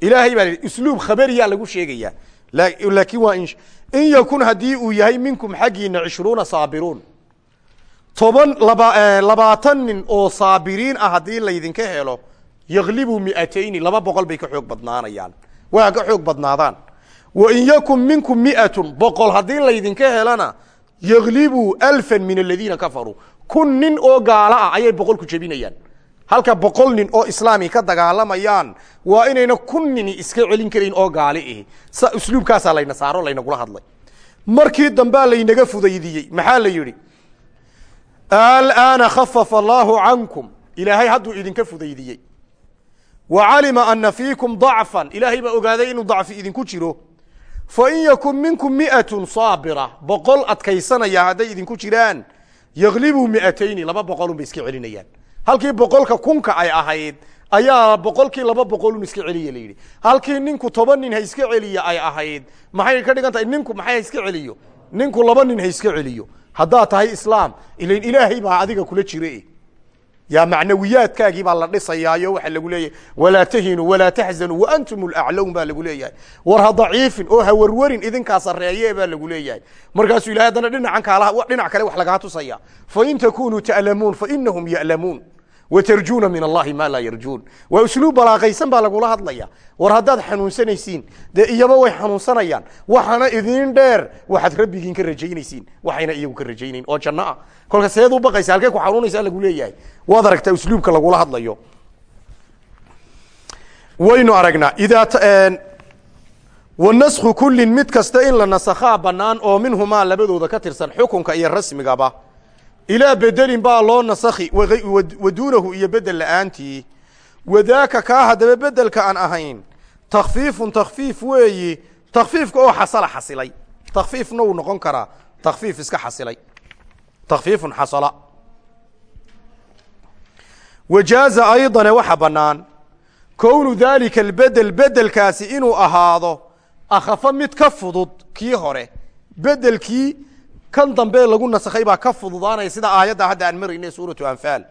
ilaahay baa usluub khabariyaa lagu sheegayaa laakiin waa in yakun haddii uu yahay minkum xaggiina cishruuna saabiruun toban laba labaatan nin oo saabiriin ah haddii laydinka helo yaglibuu miatayni laba boqol bay ka xoog badnaanayaan waa ka xoog badnaadaan wa in yakun minkum miatun boqol haddii laydinka helana yaglibuu alfan min aladiina kafaruu kun nin oo gaalo ah ayay boqol ku jebinayaan. Halka boqol nin oo islaami ka dagaalamayaan waa inayna kun nini iska celin karayn oo gaali ihi sa usluubkaasaa layna saaro laynagula hadlay. Markii dambaa laynaga fudaydiyey maxaa la yidhi? Alaana khafafa allaahu cankum. Ilaahay hadduu idinka fudaydiyey. Wa calima ana fiikum dacfan. Ilaahay baa ogaaday inuu dacfi idinku jiro. Fain yakun minkum miatun saabira. Boqol adkaysanaya hadday idinku jiraan yaglibuu miatayni laba boqolun bay iska celinayaan. Halkii boqolka kunka ay ahayd ayaa boqolkii laba boqolun iska celiya la yidhi. Halkii ninku toban nin ha iska celiya ay ahayd maxay ka dhigan tahay ninku maxay ha iska celiyo? Ninku laba nin ha iska celiyo. Haddaad tahay islaam ilan ilaahay baa adiga kula jire yaa macnawiyaadkaagii baa la dhisayaayo waxaa lagu leeyahay walaa tahinuu walaa taxzanuu waantum laclown baa lagu leeyahay. War ha daciifin oo ha warwarin idinkaa sareeye baa lagu leeyahay. Markaasuu ilahay haddana dhinacan kaala dhinac kale wax lagaa tusaya. Fain takunuu ta'lamuun fainahum ya'lamuun watarjuuna min allahi maa laa yarjuun. Waa usluub balaaqaysan baa lagula hadlaya war haddaad xanuunsanaysiin dee iyaba way xanuunsanayaan. Waxaana idiin dheer waxaad rabbigiin ka rajaynaysiin waxayna iyagu ka rajaynayn oo janno ah. Kolka seed u baqaysa halkey ku xanuunaysaa lagu leeyahay. Waad aragtaa usluubka lagula hadlayo. Waynu aragnaa idaa wanasku kullin mid kasta in la nasakhaa bannaan oo minhumaa labadooda ka tirsan xukunka iyo rasmigaba ilaa bedelin baa loo nasakhi wa iyo bedel la'aantii. Wadaaka kaa haddaba bedelka aan ahayn takfiifun takfiif weeyi takfiifka oo xasala xasilay. Takfiifna wuu noqon karaa takfiif iska xasilay. Takfiifun xasala. Wajaaza aydane waxa bannaan. Kownu daalika albedel bedelkaasi inuu ahaado akhafa mid ka fudud kii hore. Bedelkii kan dambe lagu nasakhay baa ka fududaanaya sida aayadda hadda aan marayne suuratu anfaal.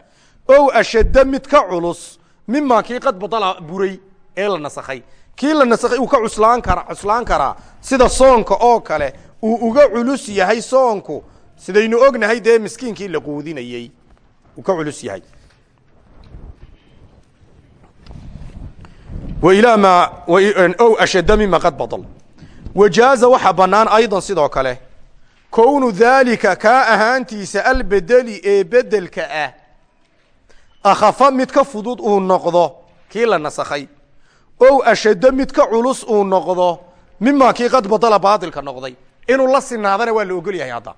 Ow ashadda mid ka culus mima kii qad badala buray ee la nasakhay. Kii la nasakhay uu ka cuslaan kara cuslaan karaa sida soonka oo kale uu uga culus yahay soonku. Sidaynu ognahay dee miskiinkii la quudinayey uu ka culus yahay. Ow ashadda mima qad badal. Wajaaza waxaa bannaan aydan sidoo kale kownu daalika kaa ahaantiisa albedeli ee bedelka ah. Akhafa mid ka fudud uu noqdo kii la nasakhay. Ow ashaddo mid ka culus uu noqdo mima kii qad badala baatilka noqday. Inuu la sinaadana waa la ogol yahay hadda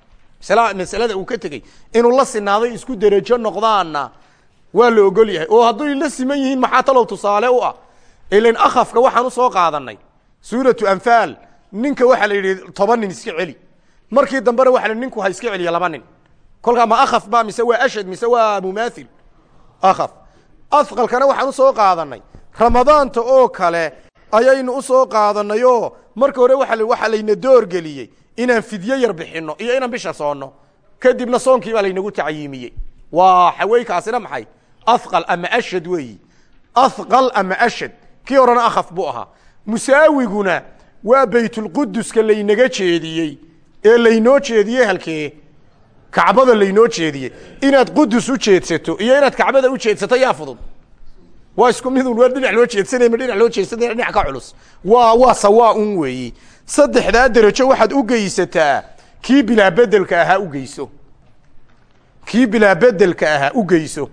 masalada uu ka tegey. Inuu la sinaaday isku derajo noqdaanna waa la ogol yahay oo hadday la siman yihiin maxaa talow tusaale u ah? Ilan akhafka ninka waxaa la yidhi toban nin iska celi markii dambena waa ninku ha iska celiya laba nin. Kolkaa ma akaf ba mise waa ashad mise waa mumaathil akaf afqalkana waxaan u soo qaadanay ramadaanta oo kale ayaynu u soo qaadanayoo marka hore waa waxaa layna doorgeliyey inaan fidye yar bixino iyo inaan bisha soonno. Kadibna soonkii baa laynagu tacyiimiyey. Waa xaweykaasina maxay? Afqal ama ashad weeyi. Afqal ama ashad. Kii horena akhaf buu ahaa. Musaawiguna waa baytulquduska laynaga jeediyey ee laynoo jeediyey halkee kacbada laynoo jeediyey. Inaad qudus u jeedsato iyo inaad kacbada u jeedsato yaa fudud. Waa isku midun waa dhinac loo jeedsanay ma dhinac loo jeedsanay dhinac ka culus. Waa waa sawaa un weeyi. Saddexdaa derajo waxaad u geysataa kii bilaa bedelka ahaa u geyso. Kii bilaa bedelka ahaa u geyso.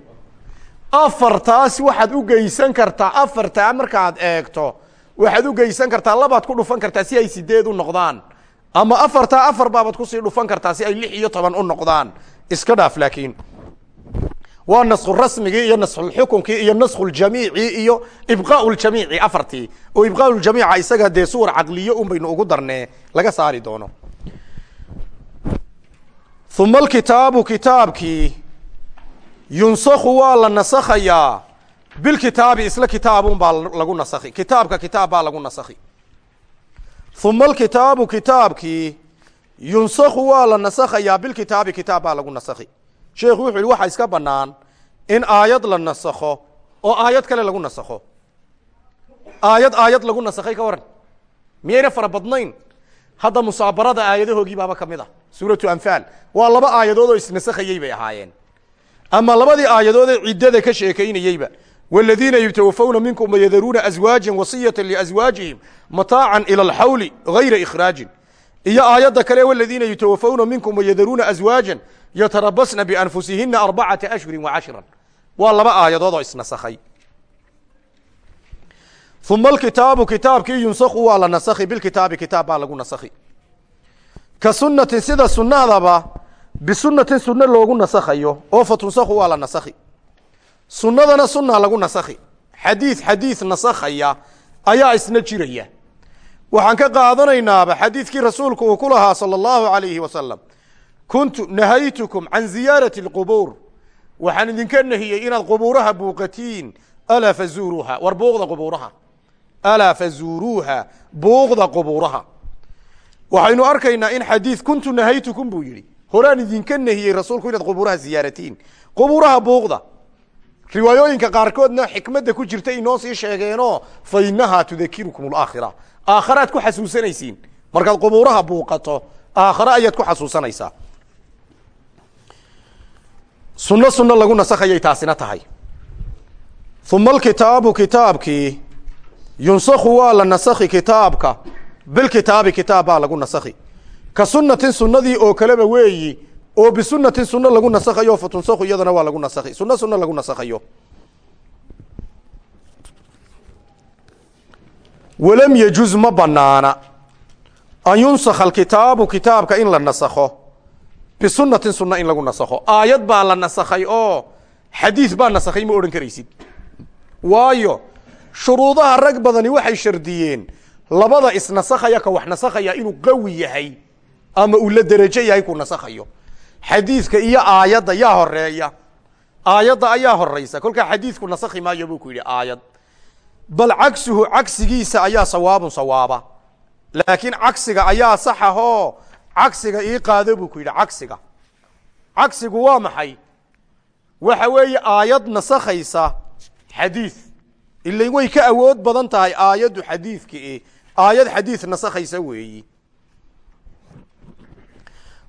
Afartaas waxaad u geysan kartaa afartaa markaad eegto waxaad u geysan kartaa labaad ku dhufan kartaa si ay sideed u noqdaan ama afartaa afar baabaad ku sii dhufan kartaa si ay lix iyo toban u noqdaan. Iska dhaaf laakiin. Waa nasku rasmigii iyo nasxulxukunkii iyo naskuljamiicii iyo ibqaau ljamiici afartii. Oo ibqaau ljamiica isaga dee suwar caqliyo un ugu darnee. Laga saari doono. Uma alkitaabu kitaabkii yunsakhu waa la nasakhayaa. Bilkitaabi isla kitaabun baa lagu nasakhi. Kitaabka kitaab baa lagu nasakhi uma alkitaabu kitaabkii yunsakhu waa la nasakhayaa bilkitaabi kitaab baa lagu nasakhi. Sheekhu wuxu yihi waxaa iska banaan in aayad la nasakho oo aayad kale lagu nasakho. Aayad aayad lagu nasakhay ka waran miyayna fara badnayn? Hadda musaabarada aayadahoogii baaba ka mid a suuratu anfaal. Waa laba aayadood oo isnasakhayey bay ahaayeen. Ama labadii aayadoodee ciddada ka sheekaynayeyba wladiina yutawafawna minkum wayadaruuna aswaaja wasiyata liaswaajihim mataacan ila alxawli gayra ikhraajin iyo aayadda kale waladiina yutawafawna minkum wayadaruuna aswaajan yatarabasna bianfusihina arbacata ashhuri wacashran waa laba aayadood oo isnasakhay uma alkitaabu kitaabkii yunsakhu waa la nasakhi bilkitaabi kitaab baa lagu nasakhi ka sunatin sida sunadaba bisunatin sunno loogu nasakhayo oo fa tunsakhu waa la nasakhi sunnadana sunna lagu nasakhi xadiid xadiid nasakhaya ayaa isna jiraya waxaan ka qaadanaynaaba xadiidkii rasuulku uu ku lahaa salى اllahu alayhi wasalam kuntu nahaytukum can ziyaarati اlqubuur waxaan idinka nahiyey inaad qubuuraha buuqatiin alaa fazuuruuha war buuqda qubuuraha alaa fazuuruuha buuqda qubuuraha waxaynu arkaynaa in xadiid kuntu nahaytukum buu yihi horaan idinka nahiyey rasuulku inaad qubuuraha ziyaaratiin qubuuraha buuqda riwaayooyinka qaarkoodna xikmadda ku jirta inoo sii sheegeenoo fa inahaa tudakirukum alaakhira aakharaad ku xasuusanaysiin. Markaad qubuuraha buuqato aakhare ayaad ku xasuusanaysaa. Sunno sunno lagu nasakhayay taasina tahay. Uma alkitaabu kitaabkii yunsakhu waa la nasakhi kitaabka. Bilkitaabi kitaab baa lagu nasakhi. Ka sunatin sunadii oo kaleba weeyi oo bisunatin suno lagu nasakhayo fa tunsakhu iyadana waa lagu nasakhi. Suno suno lagu nasakhayo. Walam yajuz ma banaana an yunsakha alkitaabu kitaabka in la nasakho. Bisunatin sunno in lagu nasakho. Aayad baa la nasakhay oo xadiid baa nasakhay ma odhan karaysid. Waayo shuruudaha rag badani waxay shardiyeen labada isnasakhaya ka wax nasakhaya inuu qawi yahay ama uu la derajo yahay ku nasakhayo xadiidka iyo aayadda yaa horreeya aayadda ayaa horeysa kolkaa xadiidku nasakhi maayo buu ku yidhi aayad. Bal cagsuhu cagsigiisa ayaa sawaabun sawaaba. Laakiin cagsiga ayaa saxahoo cagsiga ii qaado buu ku yidhi cagsiga. Cagsigu waa maxay? Waxa weeye aayad nasakhaysa xadiid ila way ka awood badan tahay aayaddu xadiidka e aayad xadiid nasakhaysa weeyi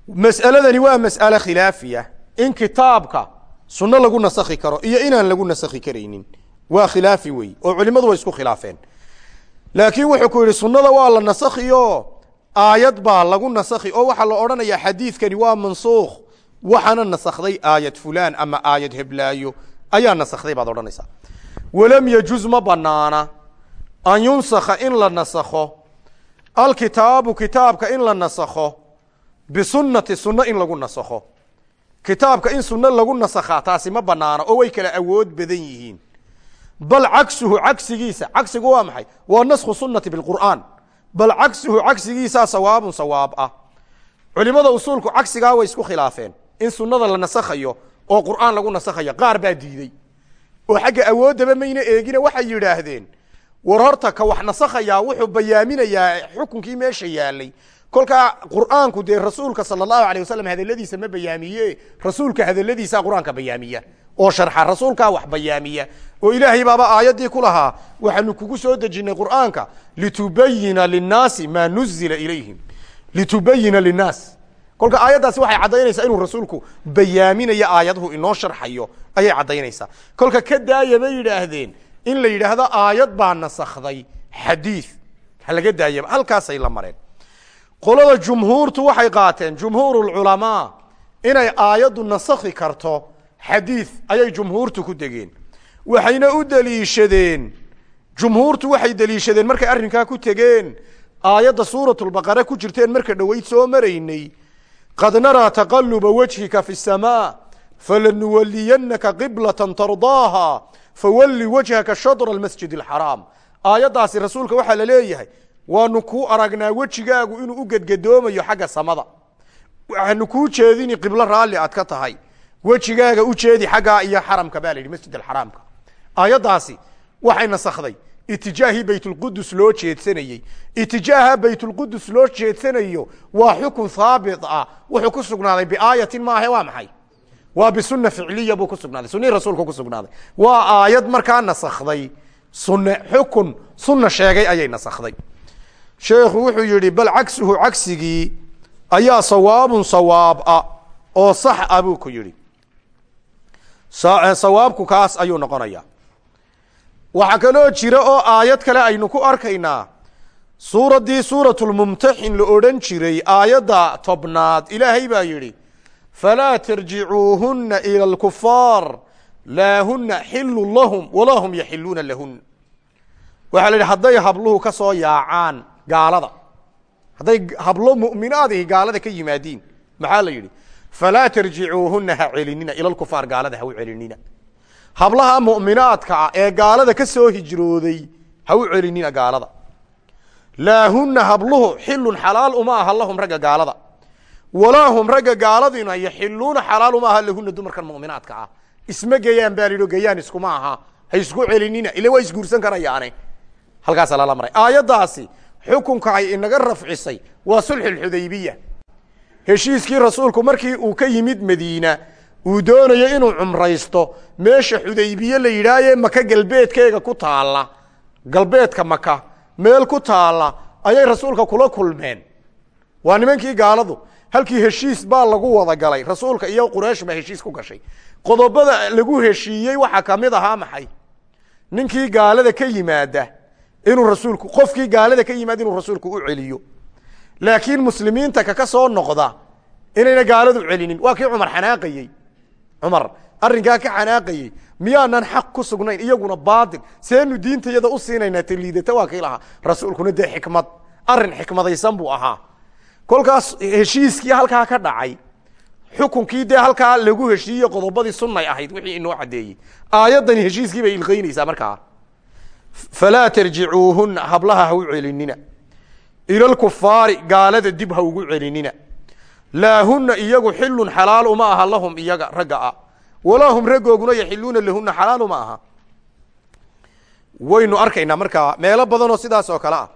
mas'aladani waa mas'ale khilaafiya. In kitaabka sunno lagu nasakhi karo iyo inaan lagu nasakhi karaynin waa khilaafi wey oo culimadu way isku khilaafeen. Laakiin wuxuu ku yidhi sunnada waa la nasakhiyo aayad baa lagu nasakhi. Oo waxaa la odhanayaa xadiidkani waa mansuukh. Waxaana nasakhday aayad fulaan ama aayad heblaayo. Ayaa nasakhday baad odhanaysaa. Walam yajuz ma banaana an yunsakha in la nasakho. Alkitaabu kitaabka in la nasakho bisunati sunno in lagu nasakho kitaabka in sunno lagu nasakhaa taasi ma banaana oo way kala awood badan yihiin bal cagsuhu cagsigiisa cagsigu waa maxay waa naskhu sunati biqur'aan bal cagsuhu cagsigiisaa sawaabun sawaab ah culimada usuulku cagsigaa way isku khilaafeen in sunnada la nasakhayo oo qur'aan lagu nasakhayo qaar baa diidey oo xagga awooddaba mayna eegina waxay yidhaahdeen war horta ka wax nasakhayaa wuxuu bayaaminayaa xukunkii meesha yaalay kolkaa qur'aanku dee rasuulka sala allahu alay wasalam hadaladiisa ma bayaamiye rasuulka hadaladiisaa qur'aanka bayaamiya. Oo sharxa rasuulkaa wax bayaamiya. Oo ilaahay baaba aayaddii ku lahaa waxaanu kugu soo dejinay qur'aanka litubayina linnaasi maa nuzila ilayhim. Litubayina linnaas kolka aayaddaasi waxay caddaynaysaa inuu rasuulku bayaaminayo aayaduhu inoo sharxayo. Ayay caddaynaysaa. Kolka ka daaya yidhaahdeen in la yidhaahdo aayad baa nasakhday xadiid ha laga daayaba halkaasay la mareen qolada jumhuurtu waxay qaateen jumhuur culamaa inay aayaddu nasakhi karto xadiid ayay jumhuurtu ku degeen. Waxayna u deliishadeen jumhuurtu waxay deliishadeen markay arrinkaa ku tegeen. Aayadda suuratulbaqare ku jirteen marka dhoweyd soo maraynay. Qad naraa taqaluba wajhika fi samaa falanuwaliyanaka qiblatan tardaaha fawalli wajhaka shadra almasjid alxaraam aayaddaasi rasuulka waxaa la leeyahay waanu kuu aragnaa wejigaagu inuu u gedgadoomayo xagga samada. Waxaanu kuu jeedini qiblo raalli aad ka tahay. Wejigaaga u jeedi xaggaa iyo xaramka baa la yidhi masjid alxaraamka aayaddaasi waxay nasakday. Itijaahii baytulqudus loo jeedsanayey. Itijaaha baytulqudus loo jeedsanayo waa xukun haabit ah. Wuxuu ku sugnaaday biaayatin maahe waa maxay? Waa bisuna ficliya buu ku sugnaaday. Sunihii rasuulku ku sugnaaday. Waa aayad markaa nasakday. Sunne xukun sunna sheegay ayay nasakday sheekhu wuxuu yihi bal cagsuhu cagsigii ayaa sawaabun sawaab ah oo sax ah buu ku yihi sawaabku kaas ayuu noqonaya waxaa kaloo jira oo aayad kale aynu ku arkaynaa. Suuraddii suuratulmumtaxin la odhan jiray aayadda tobnaad ilaahay baa yidhi falaa tarjicuuhuna ila alkufaar laa huna xilun lahum walaa hum lahun. Waxaa la yidhi hadday habluhu ka soo yaacaan gaalada. Hadday hablo mu'minaadihi gaalada ka yimaadiin maxaa la yidhi? Falaa tarjicuuhuna ha celinina. Ila lkufaar gaalada ha u celinina. Hablaha mu'minaadka ah ee gaalada ka soo hijrooday ha u celinina gaalada. Laa habluhu xilun xalaal uma aha lahum ragga gaalada. Walaa hum ragga gaaladina yaxiluuna xalaal uma aha lahuna dumarkan mu'minaadka ah. Isma geyaan baa lihi geyaan iskuma aha. Ha isku celinina. Ila waa isguursan karayaane halkaasa lala maray. Aayaddaasi xukunka ay inaga rafcisay waa sulxulxudaybiya heshiiskii rasuulku markii uu ka yimid madiina uu doonayo inuu cumraysto. Meesha xudaybiye la yidhaahaye maka galbeedkeega ku taalla. Galbeedka maka meel ku taalla ayay rasuulka kula kulmeen. Waa nimankii gaaladu halkii heshiis baa lagu wada galay. Rasuulka iyo quraysh baa heshiis ku gashay. Qodobada lagu heshiiyey waxaa ka mid ahaa maxay? Ninkii gaalada ka yimaada inuu rasuulku qofkii gaalada ka yimaada inuu rasuulku u celiyo. Laakiin muslimiinta kaka soo noqda inayna gaaladu celinin. Waa kii cumar xanaaqayey. Cumar arrinkaa ka xanaaqayey. Miyaanan xaq ku sugnayn iyaguna baatil seenu diintayada u siinaynaa taliidata waa kii lahaa. Rasuulkuna dee xikmad arrin xikmadaysan buu ahaa. Kolkaas heshiiskii halkaa ka dhacay xukunkii dee halkaa lagu heshiiye qodobadii sunnay ahayd wixii inoo caddeeyey. Aayaddani heshiiskii bay ilqaynaysaa markaa falaa tarjicuuhuna hablaha ha u celinina. Ila lkufaari gaalada dib ha ugu celinina. Laa huna iyagu xilun xalaal uma aha lahum iyaga ragga a. Walaa hum raggooguna yaxiluuna lahuna xalaal uma aha. Waynu arkaynaa markaa meelo badanoo sidaas oo kale ah.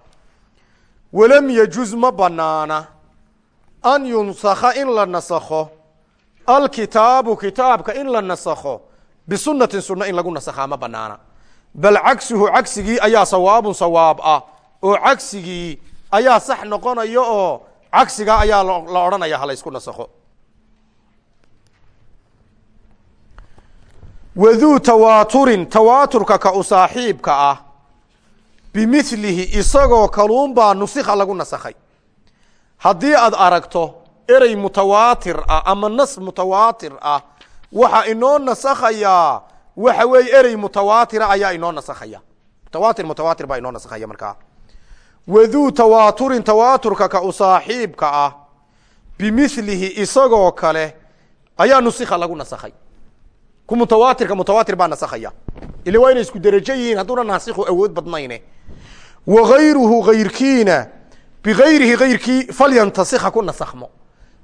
Walam yajuz ma banaana an yunsakha in la nasakho. Alkitaabu kitaabka in la nasakho. Bisunatin sunno in lagu nasakhaa ma banaana bal cagsuhu cagsigii ayaa sawaabun sawaab ah oo cagsigii ayaa sax noqonaya oo cagsigaa ayaa la odhanaya halaysku nasakho. Waduu tawaaturin tawaaturka ka u saaxiibka ah bimilihi isagoo kaluun baa nusikha lagu nasakhay. Haddii aad aragto erey mutawaatir ah ama nas mutawaatir ah waxa inoo nasakhayaa waxa weeye erey mutawaatira ayaa inoo nasakhaya mutawaatir mutawaatir baa inoo nasakhaya markaa. Waduu tawaaturin tawaaturka ka u saaxiibka ah bimilihi isagoo kale ayaa nusikha lagu nasakhay. Ku mutawaatirka mutawaatir baa nasakhaya. Ila waa inay isku derajo yihiin hadduuna naasikhu awood badnayne. Wagayruhu gayrkiina bigayrihi gayrkii falyantasikha ku nasakhmo.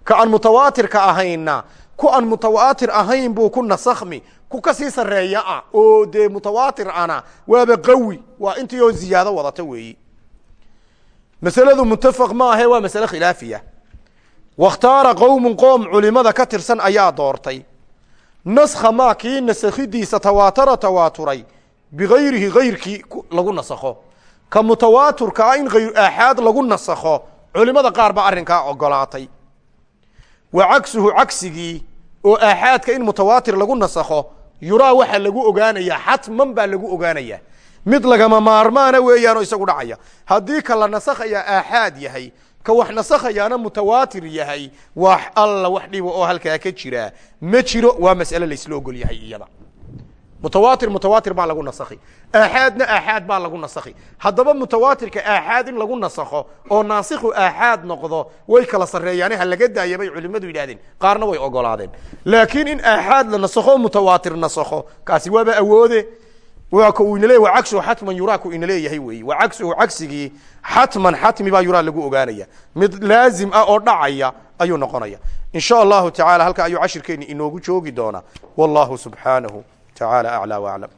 Ka aan mutawaatirka ahayna ku aan mutawaatir ahayn buu ku nasakhmi ku ka sii sareeya ah oo dee mutawaatir ana waaba qawi waa intii oo ziyaado wadata weeyi. Masaladu muttafaq ma ahe waa masale khilaafiya. Wakhtaara qowmun qoom culimada ka tirsan ayaa doortay. Naskha maa kii nasakhidiisa tawaatara tawaaturay bigayrihi gayrkii lagu nasakho. Ka mutawaaturka ah in hayr aaxaad lagu nasakho culimada qaar baa arrinkaa ogolaatay. Wa cagsuhu cagsigii oo aaxaadka in mutawaatir lagu nasakho yuraa waxaa lagu ogaanayaa xatman baa lagu ogaanayaa mid lagama maarmaana weeyaanoo isagu dhacaya. Haddii ka la nasakhayaa aaxaad yahay ka wax nasakhayaana mutawaatir yahay wax alla wax dhiba oo halkaa ka jira ma jiro waa mas'ale laysla ogol yahay iyada mutawaatir mutawaatir baa lagu nasakhi aaxaadna aaxaad baa lagu nasakhi haddaba mutawaatirka aaxaad in lagu nasakho oo naasikhu aaxaad noqdo way kala sarreeyaane ha laga daaya bay culimmadu qaarna way ogolaadeen laakiin in aaxaad la nasakho mutawaatir nasakho kaasi waaba awoode waa ka uu waa cagsuhu xatman yuraa ku ina leeyahay weeye waa cagsuhu cagsigii xatman xatmi baa yuraa lagu ogaanaya mid laazim ah oo dhacaya ayuu noqonaya in allahu tacala halka ayuu cashirkeeni inoogu joogi doonaa wallahu subxaanahu tacaala aclى waclam